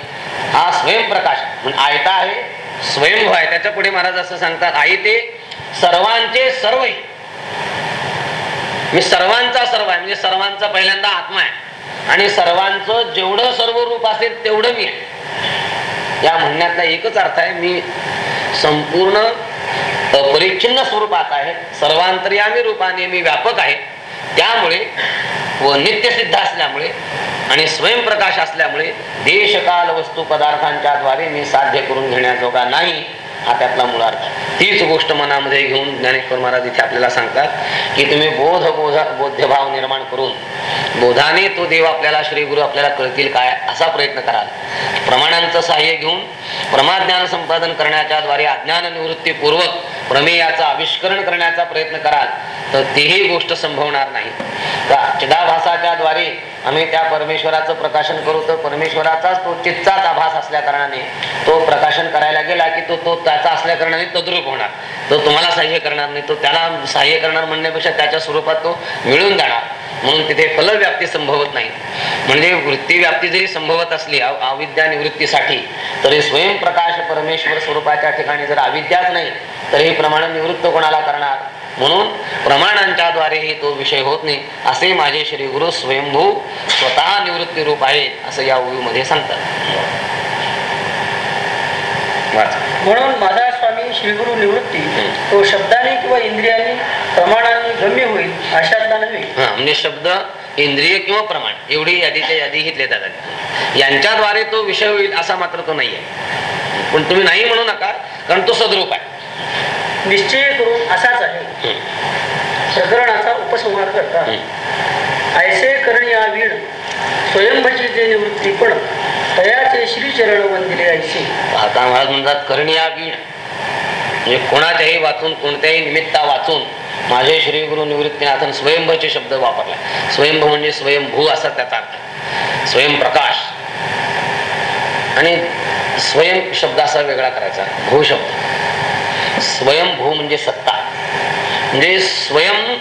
[SPEAKER 1] हा स्वयंप्रकाश म्हणजे आयता आहे स्वयंभू आहे. त्याच्या पुढे महाराज असं सांगतात आई ते सर्वांचे सर्व मी सर्वांचा सर्व आहे म्हणजे सर्वांचा पहिल्यांदा आत्मा आहे. आणि सर्वांचं जेवढं सर्व रूप असेल तेवढं मी आहे. या म्हणण्यातला एकच अर्थ आहे मी संपूर्ण अपरिच्छिन्न स्वरूपात आहे. सर्वांतर्यामी रूपाने मी व्यापक आहे. त्यामुळे व नित्यसिद्ध असल्यामुळे आणि स्वयंप्रकाश असल्यामुळे देशकाल वस्तू पदार्थांच्या द्वारे मी साध्य करून घेण्याजोगा नाही. हा त्यातला मुळार्थ. तीच गोष्ट मनामध्ये घेऊन ज्ञानेश्वर महाराज इथे आपल्याला सांगतात की तुम्ही बोध बोधभाव बोध्यभाव निर्माण करून बोधाने तो देव आपल्याला श्री गुरु आपल्याला कळतील काय असा प्रयत्न कराल. प्रमाणांचं सहाय्य घेऊन प्रमाज्ञान संपादन करण्याच्या द्वारे अज्ञान निवृत्तीपूर्वक प्रमेयाचं आविष्करण करण्याचा प्रयत्न कराल तर तीही गोष्ट संभवणार नाही. का? चिदाभासाच्या द्वारे आम्ही त्या परमेश्वराचं प्रकाशन करू तर परमेश्वराचाच तो चित्ताच आभास असल्या कारणाने तो प्रकाशन करायला गेला की तो तो त्याचा असल्या कारणाने तद्रूप होणार. तो तुम्हाला सहाय्य करणार नाही तो त्याला सहाय्य करणार म्हणण्यापेक्षा त्याच्या स्वरूपात तो मिळून जाणार. म्हणून तिथे फलव्याप्ती संभवत नाही. म्हणजे वृत्ती व्याप्ती जरी संभवत असली अव- अविद्या निवृत्तीसाठी तरी स्वयंप्रकाश परमेश्वर स्वरूपाच्या ठिकाणी जर अविद्याच नाही तरी प्रमाण निवृत्त कोणाला करणार? म्हणून प्रमाणांच्या द्वारेही तो विषय होत नाही. असे माझे श्री गुरु स्वयंभू स्वतः निवृत्ती रूप आहे असं या मध्ये सांगतात.
[SPEAKER 2] म्हणून माझा स्वामी श्रीगुरु निवृत्ती तो शब्दाने किंवा इंद्रियांनी प्रमाणाने गम्य होईल अशातला नव्हे
[SPEAKER 1] हा म्हणजे शब्द इंद्रिय किंवा प्रमाण एवढी यादीच्या यादी घेतले जातात. यांच्याद्वारे तो विषय होईल असा मात्र तो नाहीये. पण तुम्ही नाही म्हणू नका कारण तो सद्रूप आहे.
[SPEAKER 2] निश्चय करून आहे प्रकरणाचा उपसंहार करता. ऐसे करण्या वीण स्वयंभची जे निवृत्ती पण तयाचे श्रीचरण वंदिले ऐसे.
[SPEAKER 1] आता महाराज म्हणतात करण्या वीण. म्हणजे कोणाच्याही वाचून कोणत्याही निमित्ता वाचून माझे श्री गुरु निवृत्तीनाथन स्वयंभचे शब्द वापरला. स्वयंभ म्हणजे स्वयंभू असा त्याचा अर्थ. स्वयंप्रकाश आणि स्वयं शब्द असा वेगळा करायचा. भू शब्द. स्वयंभू म्हणजे सत्ता. म्हणजे स्वयं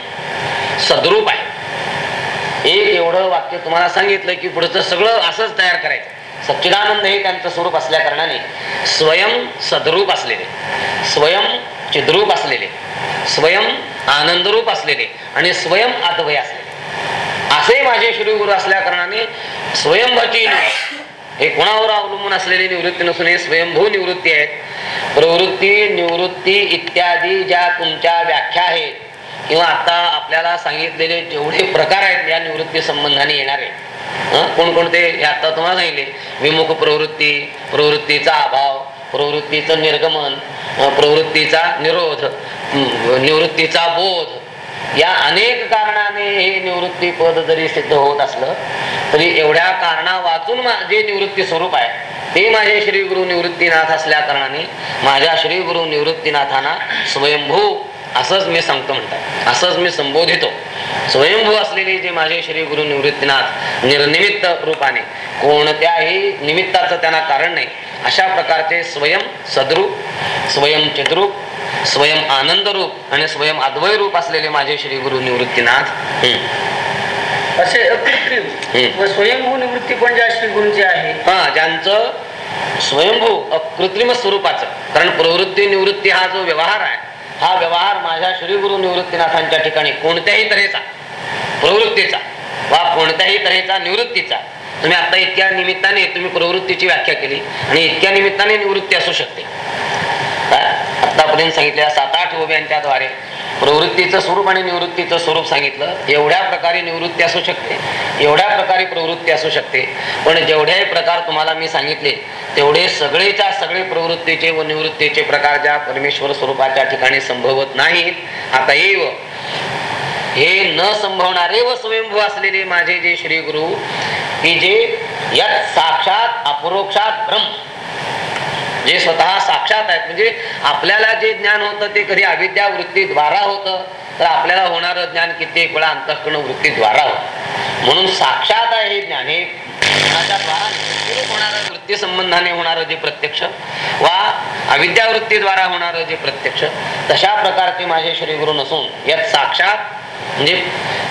[SPEAKER 1] सद्रूप आहे. एक एवढं वाक्य तुम्हाला सांगितलं की पुढचं सगळं असंच तयार करायचं. सच्चिदानंद हे त्यांचं स्वरूप असल्या कारणाने स्वयं सद्रूप असलेले स्वयं चिद्रूप असलेले स्वयं आनंदरूप असलेले आणि स्वयं अद्वय असलेले. असे माझे श्री गुरु असल्या कारणाने स्वयंभची हे कोणावर अवलंबून असलेली निवृत्ती नसून हे स्वयंभू निवृत्ती आहेत. प्रवृत्ती निवृत्ती इत्यादी ज्या तुमच्या व्याख्या आहेत किंवा आता आपल्याला सांगितलेले जेवढे प्रकार आहेत या निवृत्ती संबंधाने येणारे. कोणकोणते हे आता तुम्हाला सांगितले. विमुख प्रवृत्ती प्रवृत्तीचा अभाव प्रवृत्तीचं निर्गमन प्रवृत्तीचा निरोध निवृत्तीचा बोध. या अनेक कारणाने हे निवृत्ती पद जरी सिद्ध होत असलं तरी एवढ्या कारणा वाचून जे निवृत्ती स्वरूप आहे ते माझे श्री गुरु निवृत्तीनाथ असल्या कारणाने माझ्या श्री गुरु निवृत्तीनाथांना स्वयंभू असंच मी सांगतो म्हणतात असंच मी संबोधितो. स्वयंभू असलेले जे माझे श्री गुरु निवृत्तीनाथ निर्निमित्त रूपाने कोणत्याही निमित्ताचं त्यांना कारण नाही अशा प्रकारचे स्वयं सद्रूप स्वयं चिद्रूप स्वयं आनंद रूप आणि स्वयं अद्वय रूप असलेले माझे श्री गुरु निवृत्तीनाथ.
[SPEAKER 2] असे अकृत्रिम. व स्वयंभू निवृत्ती पण ज्या श्रीगुरूंचे आहे
[SPEAKER 1] हा ज्यांचं स्वयंभू अकृत्रिम स्वरूपाचं कारण प्रवृत्ती निवृत्ती हा जो व्यवहार आहे हा व्यवहार माझ्या श्री गुरु निवृत्तीनाथांच्या ठिकाणी कोणत्याही तऱ्हेचा प्रवृत्तीचा वा कोणत्याही तऱ्हेचा निवृत्तीचा तुम्ही आता इतक्या निमित्ताने तुम्ही प्रवृत्तीची व्याख्या केली आणि इतक्या निमित्ताने निवृत्ती असू शकते आतापर्यंत सांगितल्या सात आठ ओव्यांच्याद्वारे प्रवृत्तीचं स्वरूप आणि निवृत्तीचं स्वरूप सांगितलं. एवढ्या प्रकारे निवृत्ती असू शकते एवढ्या प्रकारे प्रवृत्ती असू शकते. पण जेवढ्याही प्रकार तुम्हाला मी सांगितले तेवढे सगळेच्या सगळे प्रवृत्तीचे व निवृत्तीचे प्रकार ज्या परमेश्वर स्वरूपाच्या ठिकाणी संभवत नाहीत आता येव हे न संभवणारे व स्वयंभू असलेले माझे जे श्री गुरु की जे यात साक्षात अपरोक्षात ब्रह्म जे स्वतः साक्षात आहेत म्हणजे आपल्याला जे ज्ञान होतं ते कधी अविद्या वृत्तीद्वारा होतं तर आपल्याला होणारं ज्ञान कित्येक वेळा अंतःकरण वृत्तीद्वारा होत. म्हणून साक्षात आहे हे ज्ञान हे ज्ञानाच्या होणारं वृत्ती संबंधाने होणारं जे प्रत्यक्ष वा अविद्या वृत्तीद्वारा होणारं जे प्रत्यक्ष तशा प्रकारचे माझे श्री गुरु नसून यात साक्षात म्हणजे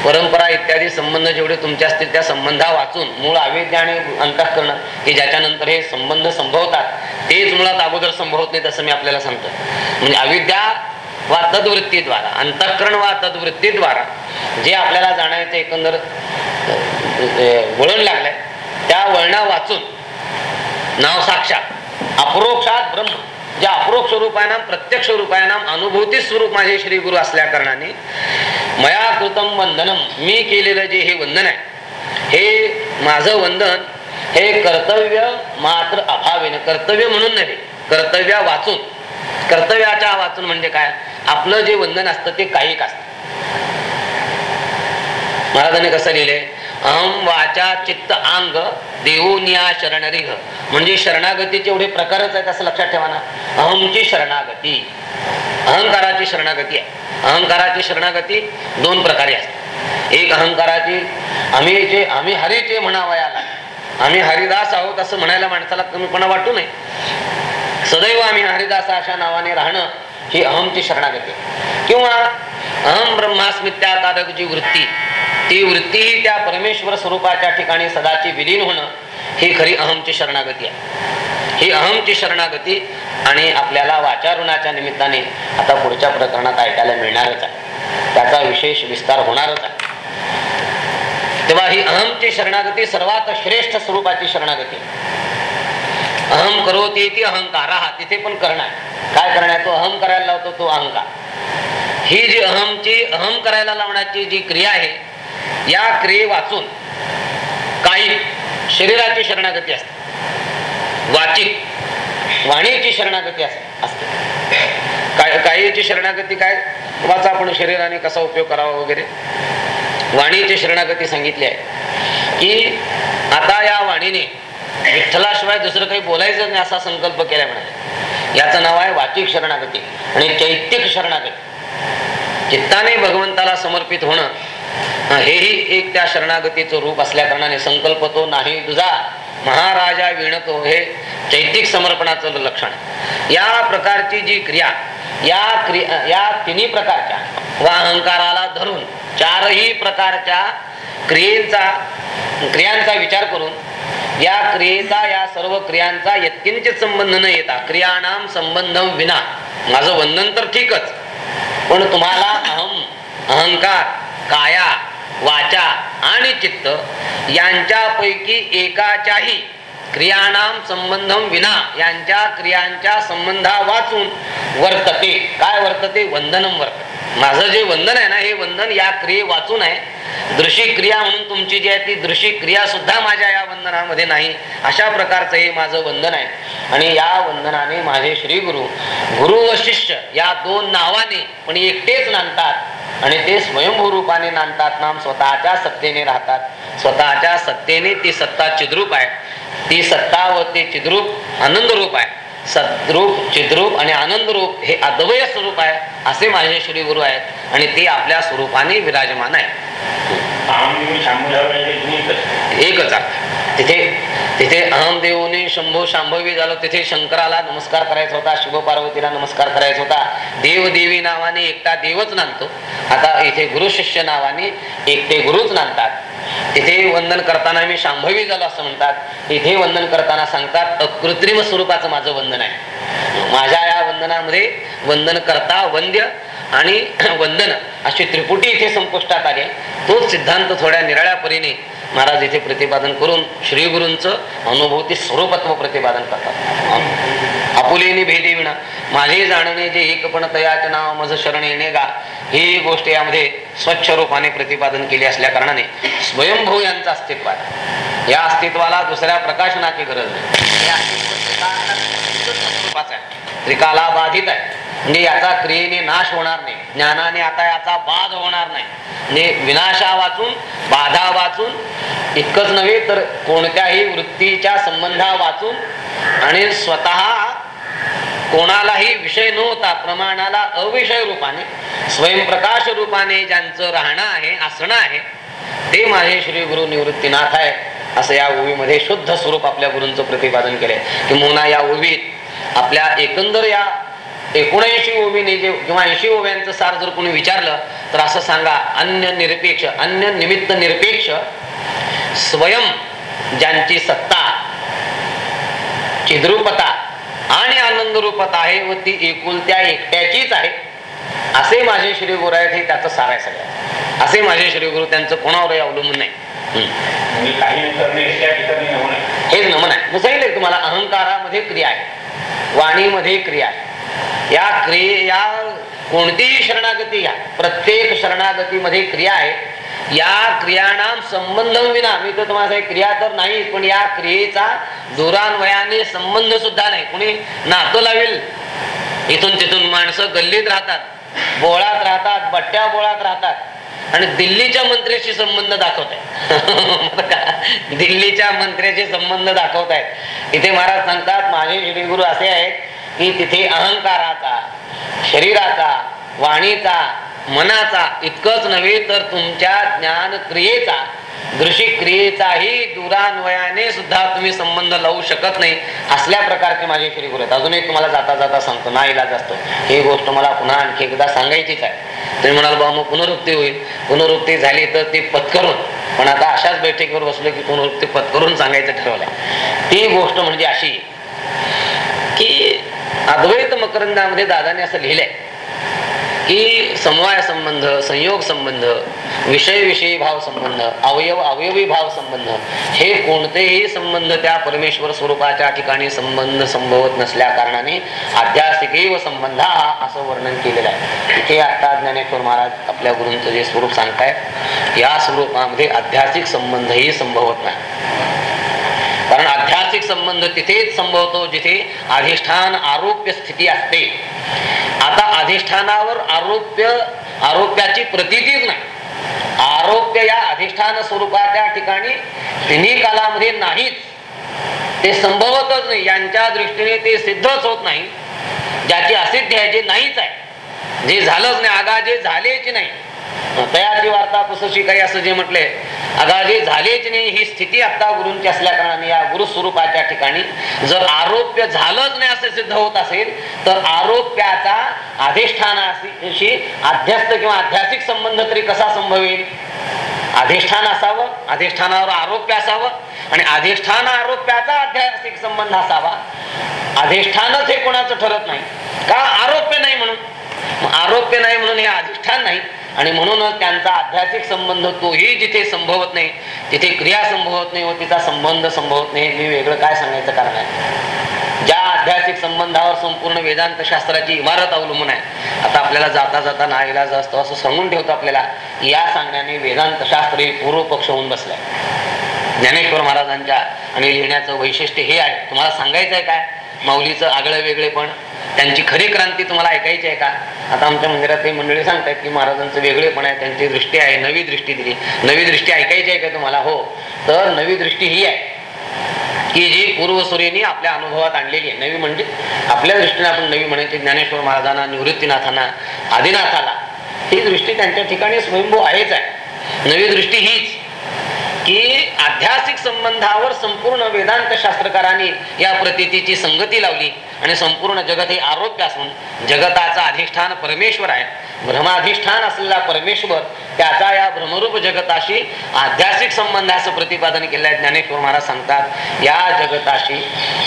[SPEAKER 1] परंपरा इत्यादी संबंध जेवढे तुमच्या असतील त्या संबंधा वाचून मूळ अविद्या आणि अंतःकरण की ज्याच्यानंतर हे संबंध संभवतात तेच मुळात अगोदर संभवत नाहीत तसं मी आपल्याला सांगतो. म्हणजे अविद्या वा तद्वृत्तीद्वारा अंतःकरण वा तद्वृत्तीद्वारा जे आपल्याला जाणायचं एकंदर वळण लागलंय त्या वळणा वाचून नाव साक्षात अप्रोक्षात ब्रह्म जे अप्रोक्ष रूपायनाम प्रत्यक्ष रूपायनाम अनुभूती स्वरूप माझे श्री गुरु असल्या कारणाने मया कृतम वंदनम मी केलेलं जे हे वंदन आहे हे माझं वंदन हे कर्तव्य मात्र अभावेन कर्तव्य म्हणून नव्हे कर्तव्या वाचून कर्तव्याच्या वाचून म्हणजे काय? आपलं जे वंदन असतं ते कायिक असतं. महाराजांनी कसं लिहिलंय अहम वाचा चित्त अंग देऊनिया शरणरिह म्हणजे शरणागतीचे एवढे प्रकारच आहेत असं लक्षात ठेवा ना. अहमची शरणागती. अहंकाराची शरणागती आहे. अहंकाराची शरणागती दोन प्रकारे असते. एक अहंकाराची आम्ही जे आम्ही हरीचे म्हणावयाला. आम्ही हरिदास आहोत असं म्हणायला माणसाला कमीपणा वाटू नये. सदैव आम्ही हरिदास अशा नावाने राहणं ही अहमची शरणागती. किंवा अहम ब्रह्मास्मित्याकारक जी वृत्ती. ती वृत्ती ही त्या परमेश्वर स्वरूपाच्या ठिकाणी सदाची विलीन होणं ही खरी अहमची शरणागती आहे. ही अहमची शरणागती आणि आपल्याला वाचारुणाच्या निमित्ताने आता पुढच्या प्रकरणात ऐकायला मिळणारच आहे. त्याचा विशेष विस्तार होणारच आहे. तेव्हा ही अहमची शरणागती सर्वात श्रेष्ठ स्वरूपाची शरणागती अहम करोती ती अहंकार हा तिथे पण करणार काय करणार आहे? तो अहम करायला लावतो तो अहंकार. ही जी अहमची अहम करायला लावण्याची जी क्रिया आहे या क्रिये वाचून काही शरीराची शरणागती असते. वाचिक वाणीची शरणागती असते. काय काहीची शरणागती काय? वाचा आपण शरीराने कसा उपयोग करावा वगैरे. वाणीची शरणागती सांगितली आहे. की आता या वाणीने विठ्ठलाशिवाय दुसरं काही बोलायचं नाही असा संकल्प केला म्हणाले याचं नाव आहे वाचिक शरणागती आणि चैत्यिक शरणागती. चित्ताने भगवंताला समर्पित होणं हेही एक त्या शरणागतीचं रूप असल्या कारणाने संकल्प तो नाही तुझा. महाराजा विणतो हे चैतिक समर्पणाचं लक्षण. या प्रकारची जी क्रिया या क्रिया या तिन्ही प्रकारच्या वा अहंकाराला धरून चारही प्रकारच्या क्रियेचा क्रियांचा विचार करून या क्रियेचा या सर्व क्रियांचा यत्किंचित संबंध न येता क्रियाणाम संबंध विना. माझं वंदन तर ठीकच पण तुम्हाला अहम अहंकार काया वाचा आणि चित्त यांच्यापैकी एकाच्याही क्रियाणाम संबंधम विना यांच्या क्रियांच्या संबंधा वाचून वर्तते. काय वर्तते? वंदनम वर्तते. माझं जे वंदन आहे ना हे वंदन या क्रिये वाचून आहे. दृशी क्रिया म्हणून तुमची जी आहे ती दृशी क्रिया सुद्धा माझ्या या वंदनामध्ये नाही. अशा प्रकारचं हे माझं वंदन आहे. आणि या वंदनाने माझे श्री गुरु गुरु व शिष्य या दोन नावाने पण एकटेच नांदतात. आणि ते स्वयंभू रूपाने नांदतात नाम स्वतःच्या सत्तेने राहतात. स्वतःच्या सत्तेने ती सत्ता चिद्रूप आहे. ती सत्ता व ते चिद्रूप आनंद रूप आहे. सद्रूप चिद्रूप आणि आनंद रूप हे अद्वय स्वरूप आहे असे माझे श्री गुरु आहेत आणि ते आपल्या स्वरूपाने विराजमान आहे. एकच अर्थ. तिथे तिथे अहमदेवने शंभू शंभो शांभवी झालो. तिथे शंकराला नमस्कार करायचा होता शिव पार्वतीला नमस्कार करायचा होता. देवदेवी नावाने एकटा देवच नांदतो. आता इथे गुरु शिष्य नावाने एकटे गुरुच नांदतात. तिथे वंदन करताना मी शांभवी झालो असं म्हणतात. इथे वंदन करताना सांगतात अकृत्रिम स्वरूपाचं माझं वंदन आहे. माझ्या या वंदनामध्ये वंदन करता वंद्य आणि वंदन अशी त्रिपुटी इथे संपुष्टात आली तोच सिद्धांत थोड्या निराळ्या परीने महाराज इथे प्रतिपादन करून श्री गुरूंचं अनुभूती स्वरूपत्व प्रतिपादन करतात. आपुलीने भेदी विणा. माझे जाणणे जे एकपण तयाचे नाव मज शरण येणे गा. ही गोष्ट यामध्ये स्वच्छ रूपाने प्रतिपादन केली असल्या कारणाने स्वयंभू यांचं अस्तित्व आहे. या अस्तित्वाला दुसऱ्या प्रकाशनाची गरज नाही. आहे. त्रिकाला बाधित आहे. म्हणजे याचा क्रियेने नाश होणार नाही. ज्ञानाने आता याचा बाध होणार नाही. म्हणजे विनाशा वाचून बाधा वाचून इतकंच नव्हे तर कोणत्याही वृत्तीच्या संबंधा वाचून आणि स्वतः कोणालाही विषय नव्हता प्रमाणाला अविषय रूपाने स्वयंप्रकाश रूपाने ज्यांचं राहणं आहे असणं आहे ते माझे श्री गुरु निवृत्तीनाथ आहे असं या ओवीमध्ये शुद्ध स्वरूप आपल्या गुरूंचं प्रतिपादन केलंय. किंवा या ओवीत आपल्या एकंदर या एकोणऐंशी ओवीने जे किंवा ऐंशी ओव्यांचं सार जर कोणी विचारलं तर असं सांगा अन्य निरपेक्ष अन्य निमित्त निरपेक्ष स्वयं ज्यांची सत्ता चिद्रूपता आणि आनंद रूपता आहे व ती एकुलत्या एकट्याचीच आहे असे माझे श्री गुरु आहेत हे त्याचं सार आहे सगळ्यात असे माझे श्री गुरु त्यांचं कोणावरही अवलंबून नाही. हम्म.
[SPEAKER 3] म्हणजे.
[SPEAKER 1] हेच नमन आहे. मी सांगितलं तुम्हाला अहंकारामध्ये क्रिया आहे. वाणीमध्ये क्रिया आहे. या क्रिये या कोणतीही शरणागती घ्या. प्रत्येक शरणागतीमध्ये क्रिया आहे. या क्रियाणाम संबंध विना मी तर तुम्हाला क्रिया तर नाही पण या क्रियेचा दुरान्वयाने संबंध सुद्धा नाही. कोणी नातं लावेल? इथून तिथून माणसं गल्लीत राहतात बोळात राहतात बट्ट्या बोळात राहतात. आणि दिल्लीच्या मंत्र्याशी संबंध दाखवत आहेत दिल्लीच्या मंत्र्याशी संबंध दाखवत आहेत इथे महाराज सांगतात माझे श्रीगुरु असे आहेत की तिथे अहंकाराचा शरीराचा वाणीचा मनाचा इतकंच नव्हे तर तुमच्या ज्ञान क्रियेचा दृशी क्रियेचाही दुरान्वयाने सुद्धा तुम्ही संबंध लावू शकत नाही असल्या प्रकारचे माझे श्री गुरु आहेत. अजून एक तुम्हाला जाता जाता सांगतो ना इलाज असतो. ही गोष्ट मला पुन्हा आणखी एकदा सांगायचीच आहे. तुम्ही म्हणाल बा मग पुनरुक्ती होईल. पुनरुक्ती झाली तर ती पत्करून पण आता अशाच बैठकीवर बसलो की पुनरुक्ती पत्करून सांगायचं ठरवलंय. ती गोष्ट म्हणजे अशी की अद्वैत मकरंदामध्ये दादाने असं लिहिलंय की समवाय संबंध संयोग संबंध विषय विषयी भाव संबंध अवयव अवयवी भाव संबंध हे कोणतेही संबंध त्या परमेश्वर स्वरूपाच्या ठिकाणी संबंध संभवत नसल्या कारणाने आध्यासिक व संबंध हा असं वर्णन केलेलं आहे. इथे आता ज्ञानेश्वर महाराज आपल्या गुरूंचं जे स्वरूप सांगतायत या स्वरूपामध्ये आध्यासिक संबंधही संभवत नाही. कारण आध्यात्मिक संबंध तिथेच संभवतो जिथे अधिष्ठान आरोप्य स्थिती असते. आता अधिष्ठानावर आरोप्य आरोप्याची प्रतीतीच नाही. आरोप्य या अधिष्ठान स्वरूपाच्या ठिकाणी तिन्ही कालामध्ये नाहीच. ते संभवतच नाही. यांच्या दृष्टीने ते सिद्धच होत नाही. ज्याची असिद्धी आहे जे नाहीच आहे. जे झालंच नाही आगा जे झालेच नाही. तयाची वार्ता पुसशी काही असं जे म्हटले जे झालेच नाही ही स्थिती आता गुरूंची असल्या कारणाने या गुरु स्वरूपाच्या ठिकाणी. जर आरोप्य झालंच नाही असे सिद्ध होत असेल तर आरोप्याचा अधिष्ठानाशी अध्यस्त किंवा अध्यासिक संबंध तरी कसा संभवेल? अधिष्ठान असावं अधिष्ठानावर आरोप्य असावं आणि अधिष्ठान आरोप्याचा अध्यासिक संबंध असावा. अधिष्ठानच हे कोणाचं ठरत नाही. का आरोप्य नाही म्हणून? आरोप्य नाही म्हणून हे अधिष्ठान नाही. आणि म्हणूनच त्यांचा आध्यात्मिक संबंध तोही जिथे संभवत नाही तिथे क्रिया संभवत नाही व तिचा संबंध संभवत नाही मी वेगळं काय सांगायचं कारण आहे? ज्या आध्यात्मिक संबंधावर संपूर्ण वेदांत शास्त्राची इमारत अवलंबून आहे आता आपल्याला जाता जाता नाईलाज असतो असं सांगून ठेवतो आपल्याला या सांगण्याने वेदांत शास्त्र हे पूर्व पक्ष होऊन बसलाय. ज्ञानेश्वर महाराजांच्या आणि लिहिण्याचं वैशिष्ट्य हे आहे. तुम्हाला सांगायचं आहे काय? माऊलीचं आगळं वेगळे पण. त्यांची खरी क्रांती तुम्हाला ऐकायची आहे का? आता आमच्या मंदिरात काही मंडळी सांगतात की महाराजांचं वेगळेपण आहे त्यांची दृष्टी आहे नवी दृष्टी दिली. नवी दृष्टी ऐकायची आहे का तुम्हाला? हो. तर नवी दृष्टी ही आहे की जी पूर्वसूर्यांनी आपल्या अनुभवात आणलेली आहे. नवी म्हणजे आपल्या दृष्टीने आपण नवी म्हणायची ज्ञानेश्वर महाराजांना निवृत्तीनाथांना आदिनाथाला. ही दृष्टी त्यांच्या ठिकाणी स्वयंभू आहेच आहे. नवी दृष्टी हीच. की आध्यासिक संबंधावर संपूर्ण वेदांत शास्त्रकारांनी या प्रतितीची संगती लावली. आणि संपूर्ण जगत हे आरोग्य असून जगताचा अधिष्ठान परमेश्वर आहे. भ्रमाधिष्ठान असलेला परमेश्वर त्याचा या भ्रमरूप जगताशी आध्यात्मिक संबंधाचं प्रतिपादन केलं आहे ज्ञानेश्वर महाराज सांगतात. या जगताशी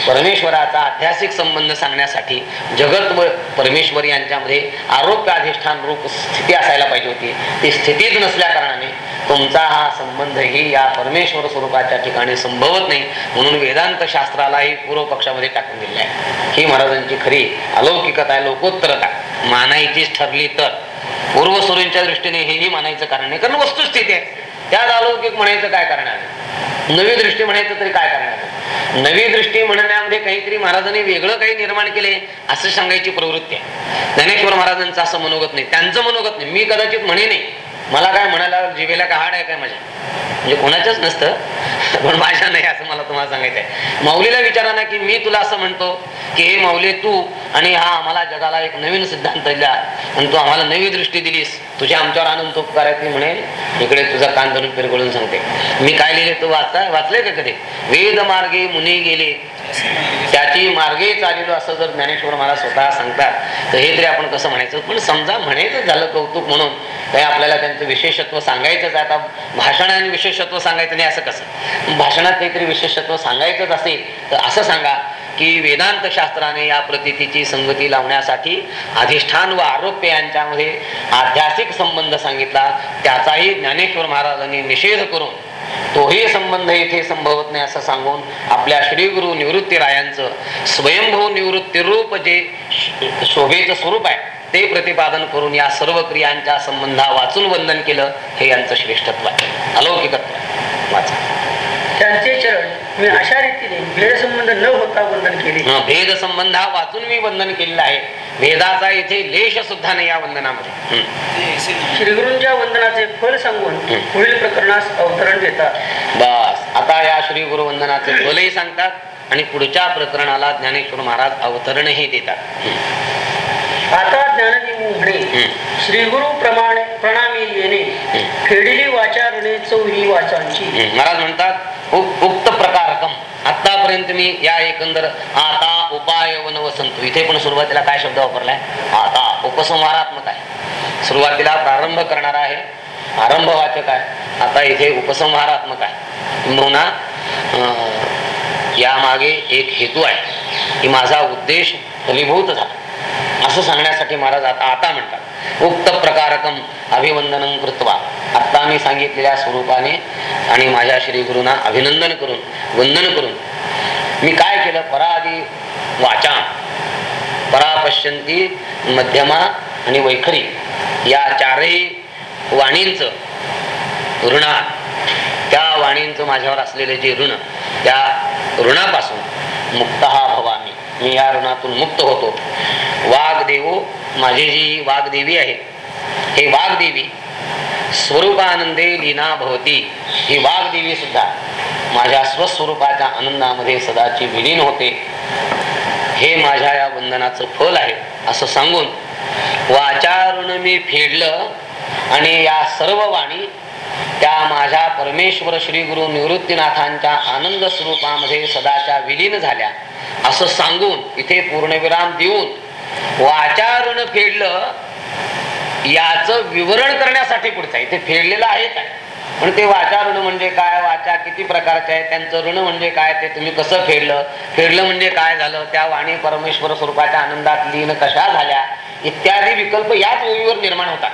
[SPEAKER 1] परमेश्वराचा आध्यात्मिक संबंध सांगण्यासाठी जगत व परमेश्वर यांच्यामध्ये आरोग्य अधिष्ठान रूप स्थिती असायला पाहिजे होती. ती स्थितीच नसल्या कारणाने तुमचा हा संबंधही या परमेश्वर स्वरूपाच्या ठिकाणी संभवत नाही. म्हणून वेदांत शास्त्रालाही पूर्व पक्षामध्ये टाकून दिले आहे. ही महाराजांची खरी अलौकिकता आहे लोकोत्तरता. मानायचीच ठरली तर. पूर्वसुरींच्या दृष्टीने हेही मानायचं कारण नाही कारण वस्तुस्थिती आहे. त्यात अलौकिक म्हणायचं काय कारण आहे? नवी दृष्टी म्हणायचं तरी काय कारण आहे? नवी दृष्टी म्हणण्यामध्ये काहीतरी महाराजांनी वेगळं काही निर्माण केले असं सांगायची प्रवृत्ती आहे. ज्ञानेश्वर महाराजांचं असं मनोगत नाही. त्यांचं मनोगत नाही. मी कदाचित म्हणे नाही मला काय म्हणायला जिभेला कहाड हाड आहे काय माझ्या? म्हणजे कोणाच्याच नसतं पण माझ्या नाही असं मला तुम्हाला सांगायचं आहे माऊलीला विचारा ना की मी तुला असं म्हणतो की हे माऊली तू आणि हा आम्हाला जगाला एक नवीन सिद्धांत दिला आणि तू आम्हाला नवी दृष्टी दिलीस. तुझ्या आमच्यावर आनंद उपकार आहे ती म्हणेल इकडे तुझा कान धरून पिरगळून सांगते. मी काय लिहिले तू वाचता वाचले का कधी? वेद मार्गे मुनी गेले. त्याची मार्गे चाललेलो असं जर ज्ञानेश्वर मला स्वतः सांगतात तर हे तरी आपण कसं म्हणायचं? पण समजा म्हणायचं झालं कौतुक म्हणून काही आपल्याला त्यांचं विशेषत्व सांगायचंच आहे. आता भाषणाने विशेषत्व सांगायचं नाही असं कसं? भाषणात काहीतरी विशेषत्व सांगायचंच असेल तर असं सांगा की वेदांत शास्त्राने या प्रतितीची संगती लावण्यासाठी अधिष्ठान व आरोप्य यांच्यामध्ये आध्यासिक संबंध सांगितला. त्याचाही ज्ञानेश्वर महाराजांनी निषेध करून तोही संबंध इथे संभवत नाही असं सांगून आपल्या श्री गुरु निवृत्ती रायांचं स्वयंभू निवृत्ती रूप जे शोभेचं स्वरूप आहे ते प्रतिपादन करून या सर्व क्रियांच्या संबंधा वाचून वंदन केलं हे यांचं श्रेष्ठत्व आहे अलौकिकत्व. वाचा
[SPEAKER 2] त्यांचे चरण मी अशा रीतीने भेदसंबंध न होता वंदन केले
[SPEAKER 1] हं, भेद संबंध वाचून मी वंदन केलेलं आहे भेदाचा इथे लेश सुद्धा नाही या वंदनामध्ये.
[SPEAKER 2] श्रीगुरूंच्या वंदनाचे फल सांगून. पुढील प्रकरणास अवतरण देतात
[SPEAKER 1] बस आता या श्री गुरु वंदनाचे फलही सांगतात आणि पुढच्या प्रकरणाला ज्ञानेश्वर महाराज अवतरणही देतात.
[SPEAKER 2] आता ज्ञानदेव म्हणे
[SPEAKER 1] हं.
[SPEAKER 2] श्रीगुरु प्रमाणे प्रणामी येणे
[SPEAKER 1] हं.
[SPEAKER 2] फेडिली वाचा रणे चौही वाचांची.
[SPEAKER 1] हं. महाराज म्हणतात उक्त प्रकारकम. आतापर्यंत मी या एकंदर आता उपाय वसंत इथे पण सुरुवातीला काय शब्द वापरलाय? आता. उपसंहारात्मक आहे. सुरुवातीला प्रारंभ करणारा आहे. आरंभ वाचक आहे. आता इथे उपसंहारात्मक आहे. अं, यामागे एक हेतू आहे. की माझा उद्देश फलीभूत झाला. असं सांगण्यासाठी महाराज आता आता म्हणतात. उक्त प्रकारकम अभिवंदन कृत्वा. आता मी सांगितलेल्या स्वरूपाने आणि माझ्या श्री गुरुना अभिनंदन करून वंदन करून मी काय केलं? परादी वाचा. परापश्यंती मध्यमा आणि वैखरी या चारही वाणींच ऋणा त्या वाणींचं माझ्यावर असलेले जे ऋण त्या ऋणापासून मुक्त हा भवामी. मी या ऋणातून मुक्त होतो. वाघदेवो माझी जी वाघदेवी आहे हे वाघदेवी स्वरूपानंदे लीना भवती. ही वाघदेवी सुद्धा माझ्या स्वस्वरूपाच्या आनंदामध्ये सदाची विलीन होते. हे माझ्या या वंदनाचं फल आहे असं सांगून वाचारुण मी फेडलं आणि या सर्व वाणी त्या माझ्या परमेश्वर श्री गुरु निवृत्तीनाथांच्या आनंद स्वरूपामध्ये सदाच्या विलीन झाल्या असं सांगून इथे पूर्णविराम देऊन वाचारून फेडलं याच विवरण करण्यासाठी पुढचं आहे. ते फेडलेलं आहे काय? पण ते वाचा ऋण म्हणजे काय? वाचा किती प्रकारचे आहे त्यांचं ऋण म्हणजे काय? ते तुम्ही कसं फेडलं? फेडलं म्हणजे काय झालं? त्या वाणी परमेश्वर स्वरूपाच्या आनंदात लीन कशा झाल्या? इत्यादी विकल्प याच ओळीवर निर्माण होतात.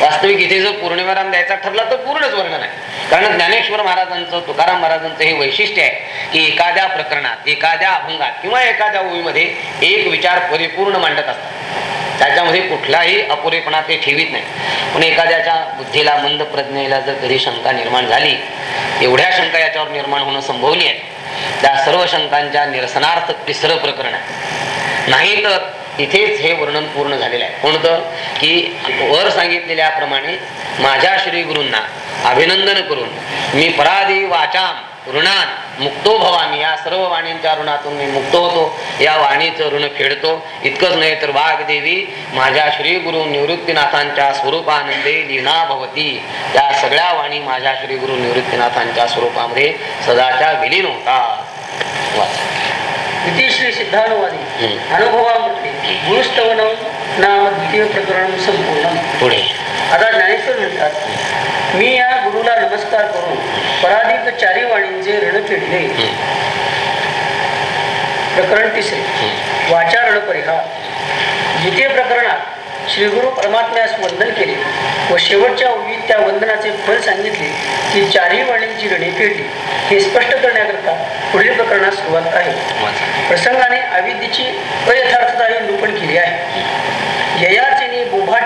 [SPEAKER 1] वास्तविक इथे जर पूर्णिमाराम द्यायचा ठरला तर पूर्णच वर्णन आहे. कारण ज्ञानेश्वर महाराजांचं तुकाराम महाराजांचं हे वैशिष्ट्य आहे की एखाद्या प्रकरणात एखाद्या अभंगात किंवा एखाद्या ओळीमध्ये एक विचार परिपूर्ण मांडत असतात. त्याच्यामध्ये कुठलाही अपुरेपणा ते ठेवीत नाही पण एखाद्याच्या बुद्धीला मंद प्रज्ञेला जर कधी शंका निर्माण झाली एवढ्या शंका याच्यावर निर्माण होणं संभवली आहे. त्या सर्व शंकांच्या निरसनार्थ तिसरं प्रकरण आहे. नाही तर इथेच हे वर्णन पूर्ण झालेलं आहे. कोणतं की वर सांगितलेल्याप्रमाणे माझ्या श्री गुरूंना अभिनंदन करून मी पराधी वाचाम ऋणात मुक्तो भवामी या सर्व वाणींच्या ऋणातून मी मुक्त होतो. या वाणीचं ऋण फेडतो. इतकंच नाही तर वाघदेवी माझ्या श्री गुरु निवृत्तीनाथांच्या स्वरूपानंदे लीना भवती. या सगळ्या वाणी माझ्या श्री गुरु निवृत्तीनाथांच्या स्वरूपामध्ये सदाच्या विलीन होतात.
[SPEAKER 2] सिद्धानुवादी
[SPEAKER 1] हम्म.
[SPEAKER 2] अनुभवामृते गुरुस्तवनम नाम द्वितीय प्रकरण संपूर्ण.
[SPEAKER 1] पुढे.
[SPEAKER 2] आता ज्ञानेश्वर म्हणतात मी या गुरुला नमस्कार करून पराधिक चारी वाणींचे ऋण फेडले. प्रकरण तिसरे. वाचा ऋण परिहार द्वितीय प्रकरणात श्रीगुरु परमात्म्यास वंदन केले व शेवटच्या ओळीत त्या वंदनाचे फल सांगितले की चारही वाणींची रणी फेडली हे स्पष्ट करण्याकरता पुढील प्रकरणात सुरुवात आहे. प्रसंगाने अविद्येची अयथार्थता निरूपण केली आहे. ययाचिनी बोभाट.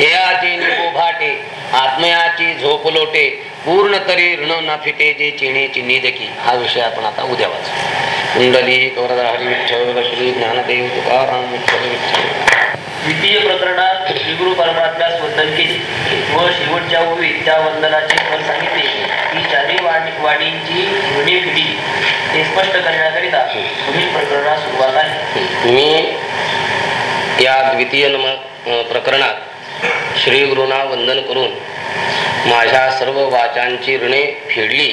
[SPEAKER 1] ययाचिनी बोभाटे आत्मयाची झोप लोटे पूर्ण तरी ऋण ना फिटे जे चिणेची देखी. हा विषय आपण आता उद्या वाचू. कुंडली कवरदा हरी विठ्ठल श्री ज्ञानदेव तुकाराम विठ्ठल विठ्ठल.
[SPEAKER 4] द्वितीय प्रकरणात श्रीगुरु परमात्म्यास वंदन केले व शेवटच्या ओळीत त्या वंदनाचे फल सांगितले. ही चारही वाणी वाणींची ध्वनी फिडी हे स्पष्ट करण्याकरिता पुढील प्रकरणात सुरुवात आहे.
[SPEAKER 1] मी या द्वितीय नम प्रकरणात श्री गुरुना वंदन करून माझ्या सर्व वाचांची ऋणे फेडली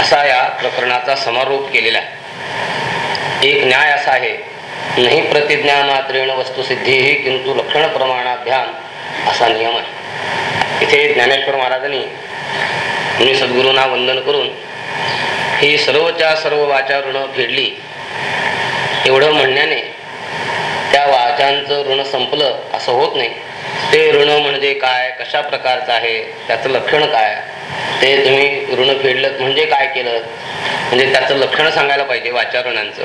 [SPEAKER 1] असा या प्रकरणाचा समारोप केलेला आहे. एक न्याय असा आहे नाही प्रतिज्ञा मात्रेण वस्तुसिद्धी ही किंतु लक्षण प्रमाणाभ्याम असा नियम आहे. इथे ज्ञानेश्वर महाराजांनी मी सद्गुरूंना वंदन करून ही सर्वच्या सर्व वाचा ऋण फेडली. एवढं म्हणण्याने त्या वाचांचं ऋण संपलं असं होत नाही. ते ऋण म्हणजे काय कशा प्रकारचं आहे त्याचं लक्षण काय? ते तुम्ही ऋण फेडलं म्हणजे काय केलं? म्हणजे त्याचं लक्षण सांगायला पाहिजे वाचा ऋणांचं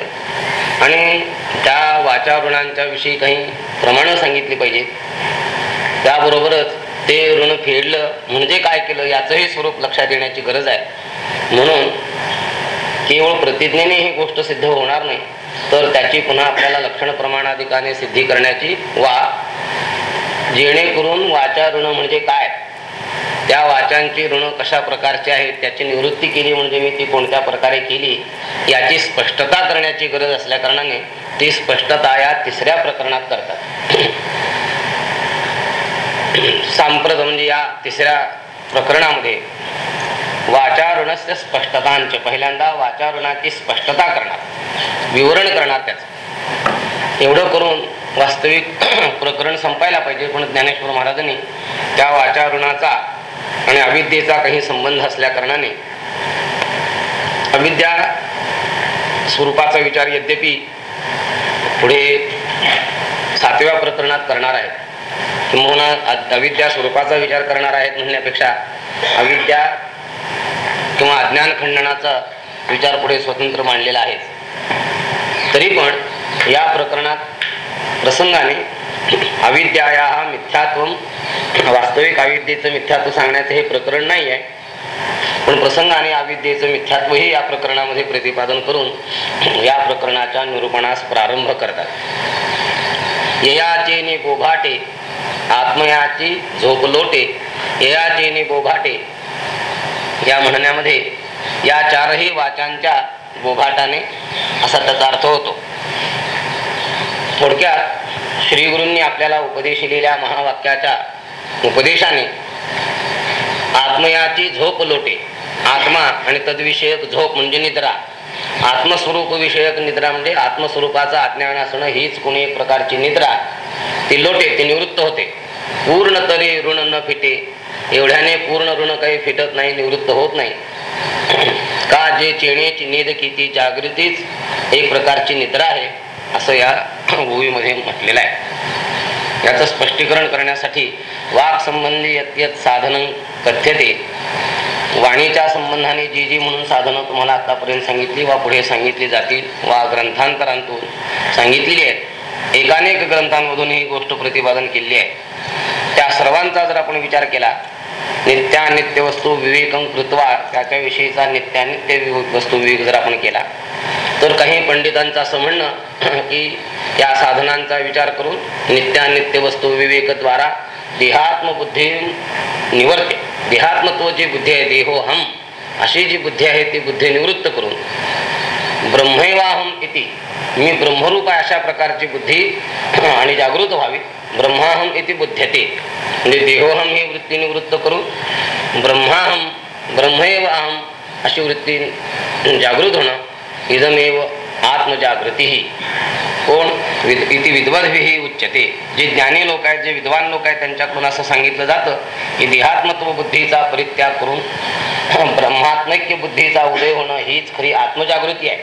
[SPEAKER 1] आणि त्या वाचारुणांच्या विषयी काही प्रमाणं सांगितली पाहिजे. त्याबरोबरच ते ऋण फेडलं म्हणजे काय केलं याचंही स्वरूप लक्षात येण्याची गरज आहे. म्हणून केवळ प्रतिज्ञेने ही गोष्ट सिद्ध होणार नाही तर त्याची पुन्हा आपल्याला लक्षण प्रमाणाधिकाने सिद्धी करण्याची वा जेणेकरून वाचा ऋण म्हणजे काय? त्या वाचांची ऋण कशा प्रकारची आहेत त्याची निवृत्ती केली म्हणजे मी ती कोणत्या प्रकारे केली याची स्पष्टता करण्याची गरज असल्या कारणाने ती स्पष्टता या तिसऱ्या प्रकरणात करतात. सांप्रत म्हणजे या तिसऱ्या प्रकरणामध्ये वाचारुणस्य स्पष्टतांचे पहिल्यांदा वाचारुणाची स्पष्टता करणार विवरण करणार त्याचं. एवढं करून वास्तविक प्रकरण संपायला पाहिजे पण ज्ञानेश्वर महाराजांनी त्या वाचारुणाचा आणि अविद्येचा काही संबंध असल्या कारणाने अविद्या स्वरूपाचा विचार यद्यपि पुढे सातव्या प्रकरणात करणार आहेत. किंवा अविद्या स्वरूपाचा विचार करणार आहेत म्हणण्यापेक्षा अविद्या किंवा अज्ञान खंडनाचा विचार पुढे स्वतंत्र मांडलेला आहे. तरी पण या प्रकरणात प्रसंगाने अविद्याया हा मिथ्यात्व वास्तविक अविद्येचं मिथ्यात्व सांगण्याचं हे प्रकरण नाही आहे पण प्रसंगाने अविद्येचं मिथ्यात्वही या प्रकरणामध्ये प्रतिपादन करून या प्रकरणाच्या निरूपणास प्रारंभ करतात. ययाचेने गोभाटे आत्मयाची झोप लोटे ययाचेने गोभाटे या म्हणण्यामध्ये या चारही वाचांच्या गोभाटाने असा त्याचा अर्थ होतो. थोडक्यात श्रीगुरूंनी आपल्याला उपदेश दिलेल्या महावाक्याच्या उपदेशाने आत्मयाची झोप लोटे. आत्मा आणि तद्विषयक झोप म्हणजे निद्रा. आत्मस्वरूप विषयक निद्रा म्हणजे आत्मस्वरूपाचा अज्ञान असणं हीच कोणी एक प्रकारची निद्रा. ती लोटे ती निवृत्त होते. पूर्ण तरी ऋण न फिटे. एवढ्याने पूर्ण ऋण काही फिटत नाही निवृत्त होत नाही. का जे चेण्याची निद किती जागृतीच एक प्रकारची निद्रा आहे? असं या ओवीमध्ये म्हटलेलं आहे. याचं स्पष्टीकरण करण्यासाठी वाक संबंधी यत यत साधन कथ्यते. वाणीच्या संबंधाने जी जी म्हणून साधनं तुम्हाला आतापर्यंत सांगितली वा पुढे सांगितली जातील वा ग्रंथांतरांतून सांगितलेली आहेत. एकानेक ग्रंथांमधून ही गोष्ट प्रतिपादन केलेली आहे. त्या सर्वांचा जर आपण विचार केला नित्यानित्य वस्तू विवेकं कृत्वा त्याच्याविषयीचा नित्यानित्य वस्तू विवेक जर आपण केला तर काही पंडितांचं असं म्हणणं की या साधनांचा विचार करून नित्यानित्य वस्तू विवेकद्वारा देहात्मबुद्धी निवर्ते. देहात्मत्व जी बुद्धी आहे देहो हम अशी जी बुद्धी आहे ती बुद्धी निवृत्त करून ब्रह्मैवाहम इति. मी ब्रह्मरूप आहे अशा प्रकारची बुद्धी आणि जागृत व्हावी. ब्रह्माहम इति बुद्ध्यते म्हणजे देहोहम ही वृत्ती निवृत्त करून ब्रह्माहम ब्रह्मैव अहम अशी वृत्ती जागृत होणं इदमेव आत्मजागृती. कोण? विद इति विद्वद्भिही उच्यते. जे ज्ञानी लोक आहेत जे विद्वान लोक आहेत त्यांच्याकडून असं सांगितलं जातं की देहात्मत्व बुद्धीचा परित्याग करून ब्रह्मात्मैक्य बुद्धीचा उदय होणं हीच खरी आत्मजागृती आहे.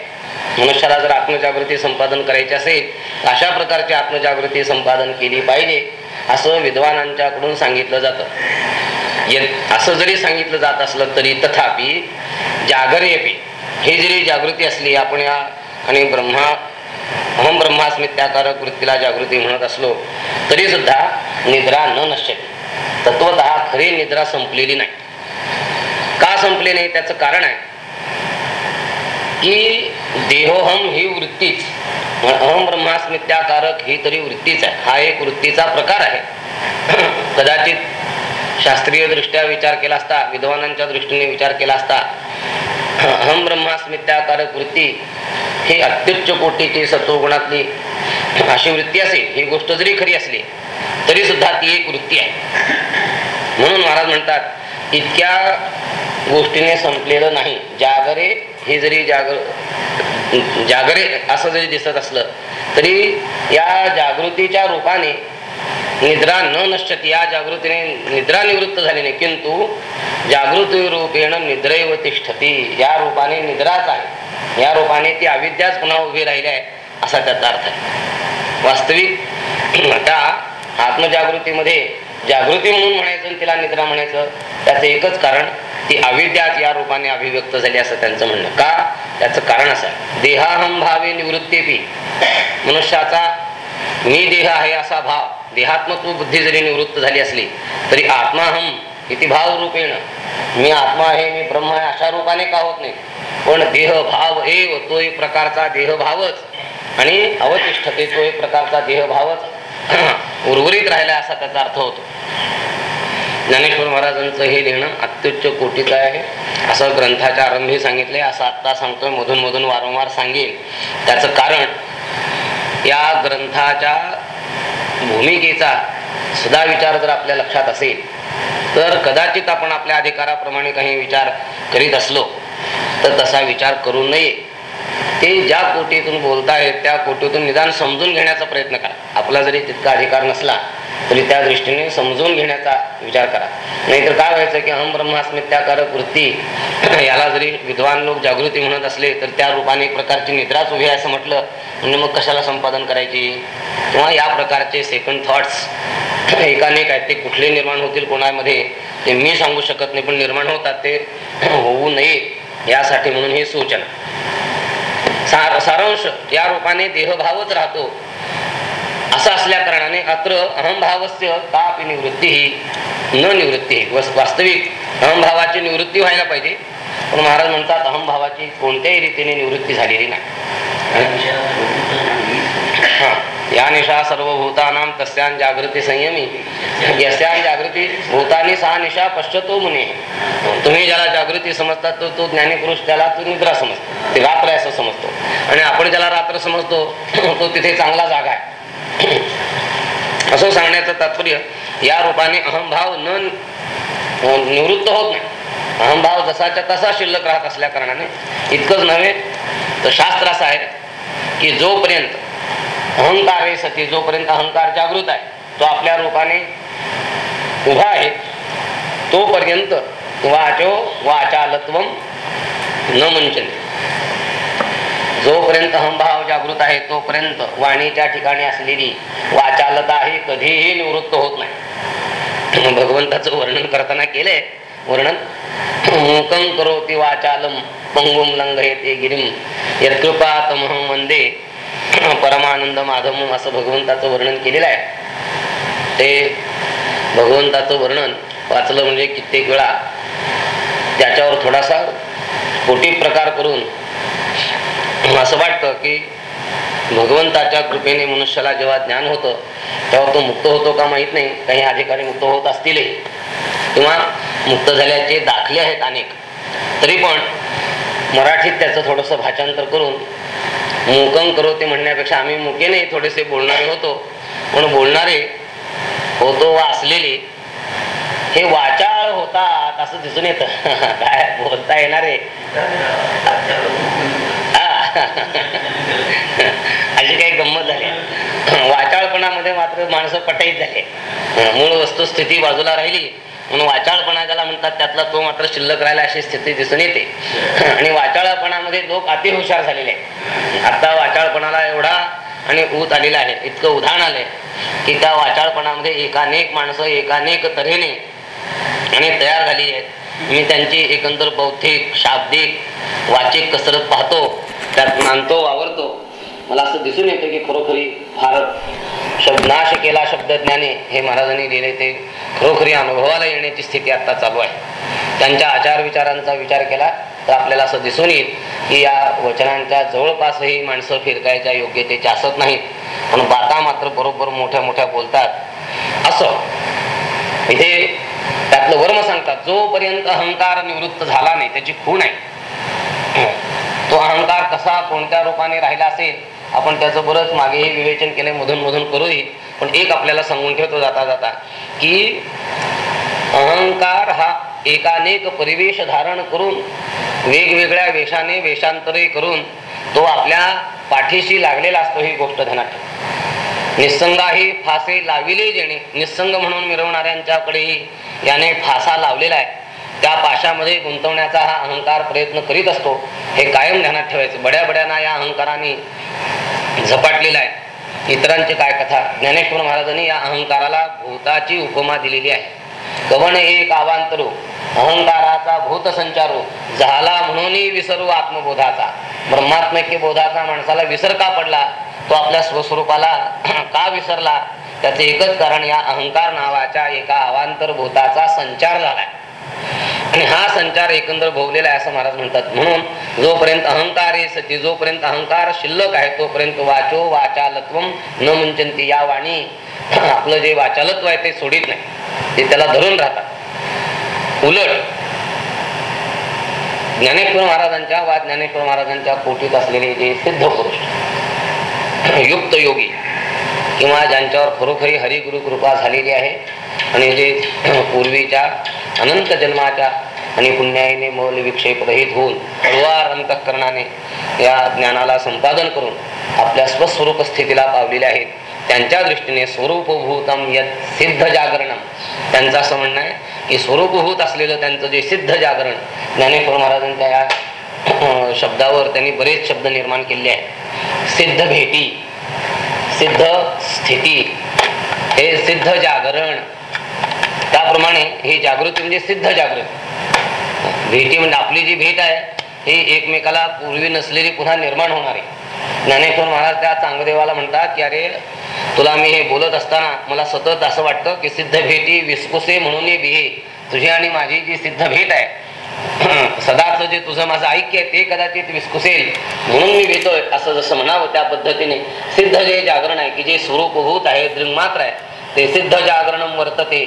[SPEAKER 1] मनुष्याला जर आत्मजागृती संपादन करायची असेल तर अशा प्रकारची आत्मजागृती संपादन केली पाहिजे असं विद्वानांच्याकडून सांगितलं जातं. ये- असं जरी सांगितलं जात असलं तरी तथापि जागरेपी हे जरी जागृती असली आपण या आणि ब्रह्मा अहम ब्रह्मास्मित्याकारक वृत्तीला जागृती म्हणत असलो तरी सुद्धा निद्रा न नश्यते. तत्वत खरी निद्रा संपलेली नाही. का संपली नाही? त्याचं कारण आहे. की देहोहम ही वृत्तीच. अहम ब्रह्मास्मित्याकारक ही तरी वृत्तीच आहे. हा एक वृत्तीचा प्रकार आहे. कदाचित शास्त्रीय दृष्ट्या विचार केला असता विद्वानांच्या दृष्टीने विचार केला असता अहम ब्रह्मास्मित्याकारक वृत्ती ही अत्युच्च कोटीची सत्वगुणातली अशी वृत्ती असेल ही गोष्ट जरी खरी असली तरी सुद्धा ती एक वृत्ती आहे. म्हणून महाराज म्हणतात इतक्या गोष्टीने संपलेलं नाही. जागरे हे जरी जागृ जागरे असं जरी दिसत असलं तरी या जागृतीच्या रूपाने निद्रा न नश्यती या जागृतीने निद्रा निवृत्त झाली नाही किंतु जागृती रूपेण निद्रैव तिष्ठती या रूपाने निद्राच आहे. या रूपाने ती अविद्याच पुन्हा उभी राहिली आहे असा त्याचा अर्थ आहे. वास्तविक आता आत्मजागृतीमध्ये जागृती म्हणून म्हणायचं तिला निद्रा म्हणायचं त्याचं एकच कारण ती अविद्याच या रूपाने अभिव्यक्त झाली असं त्यांचं म्हणणं. का? त्याचं कारण असं आहे. देहाहम भावे निवृत्तेपी. मनुष्याचा मी देह आहे असा भाव. देहात्मत्व बुद्धी जरी निवृत्त झाली असली तरी आत्माहम किती भाव रूपेण मी आत्मा आहे मी ब्रह्म आहे अशा रूपाने का होत नाही? पण देह भाव एव तो एक प्रकारचा देहभावच. आणि अवतिष्ठते तो एक प्रकारचा देहभावच. उर्वरित राहिला असा त्याचा अर्थ होतो. ज्ञानेश्वर महाराजांचं हे लिहिणं अत्युच्च कोटीचं आहे. असं ग्रंथाच्या आरंभी सांगितलंय असं आत्ता सांगतोय मधून मधून वारंवार सांगेन. त्याचं कारण या ग्रंथाच्या भूमिकेचा सुद्धा विचार जर आपल्या लक्षात असेल तर कदाचित आपण आपल्या अधिकाराप्रमाणे काही विचार करीत असलो तर तसा विचार करू नये. ते ज्या कोटीतून बोलतायत त्या कोटीतून निदान समजून घेण्याचा प्रयत्न करा. आपला जरी तितका अधिकार नसला तरी त्या दृष्टीने समजून घेण्याचा विचार करा. नाहीतर काय व्हायचं की अहम ब्रह्मास्मित्याकारक वृत्ती याला जरी विद्वान लोक जागृती म्हणत असले तर त्या रूपाने एक प्रकारची निद्राच उभी आहे असं म्हटलं म्हणजे मग कशाला संपादन करायची? किंवा या प्रकारचे सेकंड थॉट्स एकानेक आहेत ते कुठले निर्माण होतील कोणामध्ये ते मी सांगू शकत नाही पण निर्माण होतात ते होऊ नये यासाठी म्हणून ही सूचना. सार सारांश. या रूपाने देहभावच राहतो. असं असल्या कारणाने अत्र अहमभावस्य काप निवृत्ती ही न निवृत्ती. वास्तविक अहमभावाची निवृत्ती व्हायला पाहिजे. पण महाराज म्हणतात अहमभावाची कोणत्याही रीतीने निवृत्ती झालेली नाही. हा या निशा सर्वभूतानां तस्यां जागृती संयमी यस्यां जागृती भूतानी सा निशा पश्चतो मुने तुम्ही ज्याला जागृती समजतात तो तो ज्ञानीपुरुष त्याला तो निद्रा समजतो ते रात्र आहे असं समजतो आणि आपण ज्याला रात्र समजतो तो तिथे चांगला जागा आहे असं सांगण्याचं तात्पर्य या रूपाने अहमभाव न निवृत्त होत नाही अहमभाव जसाच्या तसा शिल्लक राहत असल्या कारणाने इतकंच नव्हे तर शास्त्र असं आहे की जोपर्यंत अहंकार हे सती जोपर्यंत अहंकार जागृत आहे तो आपल्या रूपाने उभा आहे तोपर्यंत वाचो वाचालत्व न मंचन जोपर्यंत अहंभाव जागृत आहे तोपर्यंत वाणीच्या ठिकाणी असलेली वाचालता ही कधीही निवृत्त होत नाही. भगवंताचं वर्णन करताना केलंय. वर्णन मूकं करोति वाचालम पंगुम लंघयते गिरिम यत्कृपा तमहं वंदे परमानंद माधवम असं भगवंताचं वर्णन केलेलं आहे. ते भगवंताचं वर्णन वाचलं म्हणजे कित्येक वेळा त्याच्यावर थोडासा कोटी प्रकार करून असं वाटतं की भगवंताच्या कृपेने मनुष्याला जेव्हा ज्ञान होतं तेव्हा तो मुक्त होतो का माहीत नाही. काही अधिकारी मुक्त होत असतीलही. किंवा मुक्त झाल्याचे दाखले आहेत अनेक. तरी पण मराठीत त्याचं थोडंसं भाषांतर करून मुकं करो ते म्हणण्यापेक्षा आम्ही मुकेने थोडेसे बोलणारे होतो. पण बोलणारे होतो वा असलेले हे वाचाळ होतात असं दिसून येत. काय बोलता येणारे अशी काही गंमत झाली. वाचाळपणामध्ये मात्र माणसं पटाईत झाले. मूळ वस्तुस्थिती बाजूला राहिली. म्हणून वाचाळपणा ज्याला म्हणतात त्यातला तो मात्र शिल्लक राहिला अशी स्थिती दिसून येते. आणि वाचाळपणामध्ये लोक अति हुशार झालेले आहेत. आता वाचाळपणाला एवढा आणि ऊत आलेला आहे इतकं उदाहरण आलंय की त्या वाचाळपणामध्ये एकानेक माणसं एकानेक तऱ्हेने आणि तयार झाली आहेत. मी त्यांची एकंदर बौद्धिक शाब्दिक वाचिक कसरत पाहतो त्यात मानतो वावरतो. मला असं दिसून येतं की खरोखरी फार शब्दनाश केला शब्दज्ञाने हे महाराजांनी लिहिले ते खरोखरी अनुभवाला येण्याची स्थिती आता चालू आहे. त्यांच्या आचार विचारांचा विचार केला तर आपल्याला असं दिसून येईल की या वचनांच्या जवळपासही माणसं फिरकायच्या योग्यतेची असत नाहीत. पण बाता मात्र बरोबर मोठ्या मोठ्या बोलतात. असं. इथे त्यातलं वर्म सांगतात जोपर्यंत अहंकार निवृत्त झाला नाही त्याची खूण आहे. तो अहंकार कसा कोणत्या रूपाने राहिला असेल आपण त्याचं बरंच मागेही विवेचन केले मधून मधून करूही. पण एक आपल्याला सांगून ठेवतो जाता जाता. की अहंकार हा एकानेक परिवेश धारण करून वेगवेगळ्या वेशाने वेशांतरे करून तो आपल्या पाठीशी लागलेला असतो ही गोष्ट ध्यानात ठेवा निसंगाही फासे लाविले जेणे. निसंग म्हणून मिरवणाऱ्यांच्याकडेही याने फासा लावलेला आहे. त्या पाशामध्ये गुंतवण्याचा हा अहंकार प्रयत्न करीत असतो हे कायम ध्यानात ठेवायचं. बड्या बड्याना या अहंकाराने झपाटलेला आहे. इतरांची काय कथा? ज्ञानेश्वर महाराजांनी या अहंकाराला भूताची उपमा दिलेली आहे. कवण एक आवांतरू अहंकाराचा भूत संचारू झाला म्हणून विसरू आत्मबोधाचा. ब्रह्मात्मकी बोधाचा माणसाला विसर का पडला? तो आपल्या स्वस्वरूपाला का विसरला? त्याचे एकच कारण या अहंकार नावाच्या एका अवांतर भूताचा संचार झालाय. आणि हा संचार एकंदर भोवलेला आहे असं महाराज म्हणतात. म्हणून जोपर्यंत अहंकार आहे सती जोपर्यंत अहंकार शिल्लक आहे तोपर्यंत वाचो वाचालत्व न मुंचंती या वाणी. आपलं जे वाचालत्व आहे ते सोडित नाही. ते त्याला धरून राहतात. उलट ज्ञानेश्वर महाराजांच्या वा ज्ञानेश्वर महाराजांच्या कोटीत असलेले जे सिद्ध पुरुष युक्त योगी किंवा ज्यांच्यावर खरोखरी हरिगुरु कृपा झालेली आहे आणि जे पूर्वीच्या अनंत जन्माच्या आणि पुण्याईने मौल विक्षेप रहित होऊन हळुवार अंतःकरणाने या ज्ञानाला संपादन करून आपल्या स्वस्वरूप स्थितीला पावलेले आहेत त्यांच्या दृष्टीने स्वरूपभूतम यत सिद्ध जागरणम त्यांचं असं म्हणणं आहे की स्वरूपभूत असलेलं त्यांचं जे सिद्ध जागरण ज्ञानेश्वर महाराजांच्या या शब्दावर त्यांनी बरेच शब्द निर्माण केले आहेत. सिद्ध भेटी. सिद्ध स्थिती. हे सिद्ध जागरण. त्याप्रमाणे ही जागृती म्हणजे सिद्ध जागृती. भेटी म्हणजे आपली जी भेट आहे ही एकमेकाला पूर्वी नसलेली पुन्हा निर्माण होणार. आहे ज्ञानेश्वर महाराज त्या चांगदेवाला म्हणतात की अरे तुला मी हे बोलत असताना मला सतत असं वाटतं की सिद्ध भेटी विस्कुसे म्हणून बिहे तुझी आणि माझी जी सिद्ध भेट आहे सदाच जे तुझं माझं ऐक्य आहे ते कदाचित विस्कुसेल. म्हणून मी भेटोय असं जसं म्हणावं त्या पद्धतीने. सिद्ध जे जागरण आहे की जे स्वरूपभूत आहे दृंगमात्र आहे ते सिद्ध जागरण वर्तते.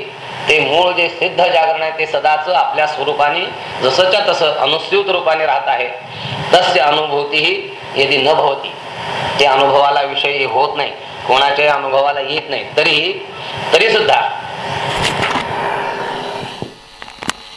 [SPEAKER 1] ते मूळ जे सिद्ध जागरण आहे ते सदाच आपल्या स्वरूपाने जसंच्या तसं अनुस्यूत रूपाने राहत आहे तस्य अनुभूतीही यदि न भवती ते अनुभवाला विषय होत नाही. कोणाच्याही अनुभवाला येत नाही. तरीही तरी सुद्धा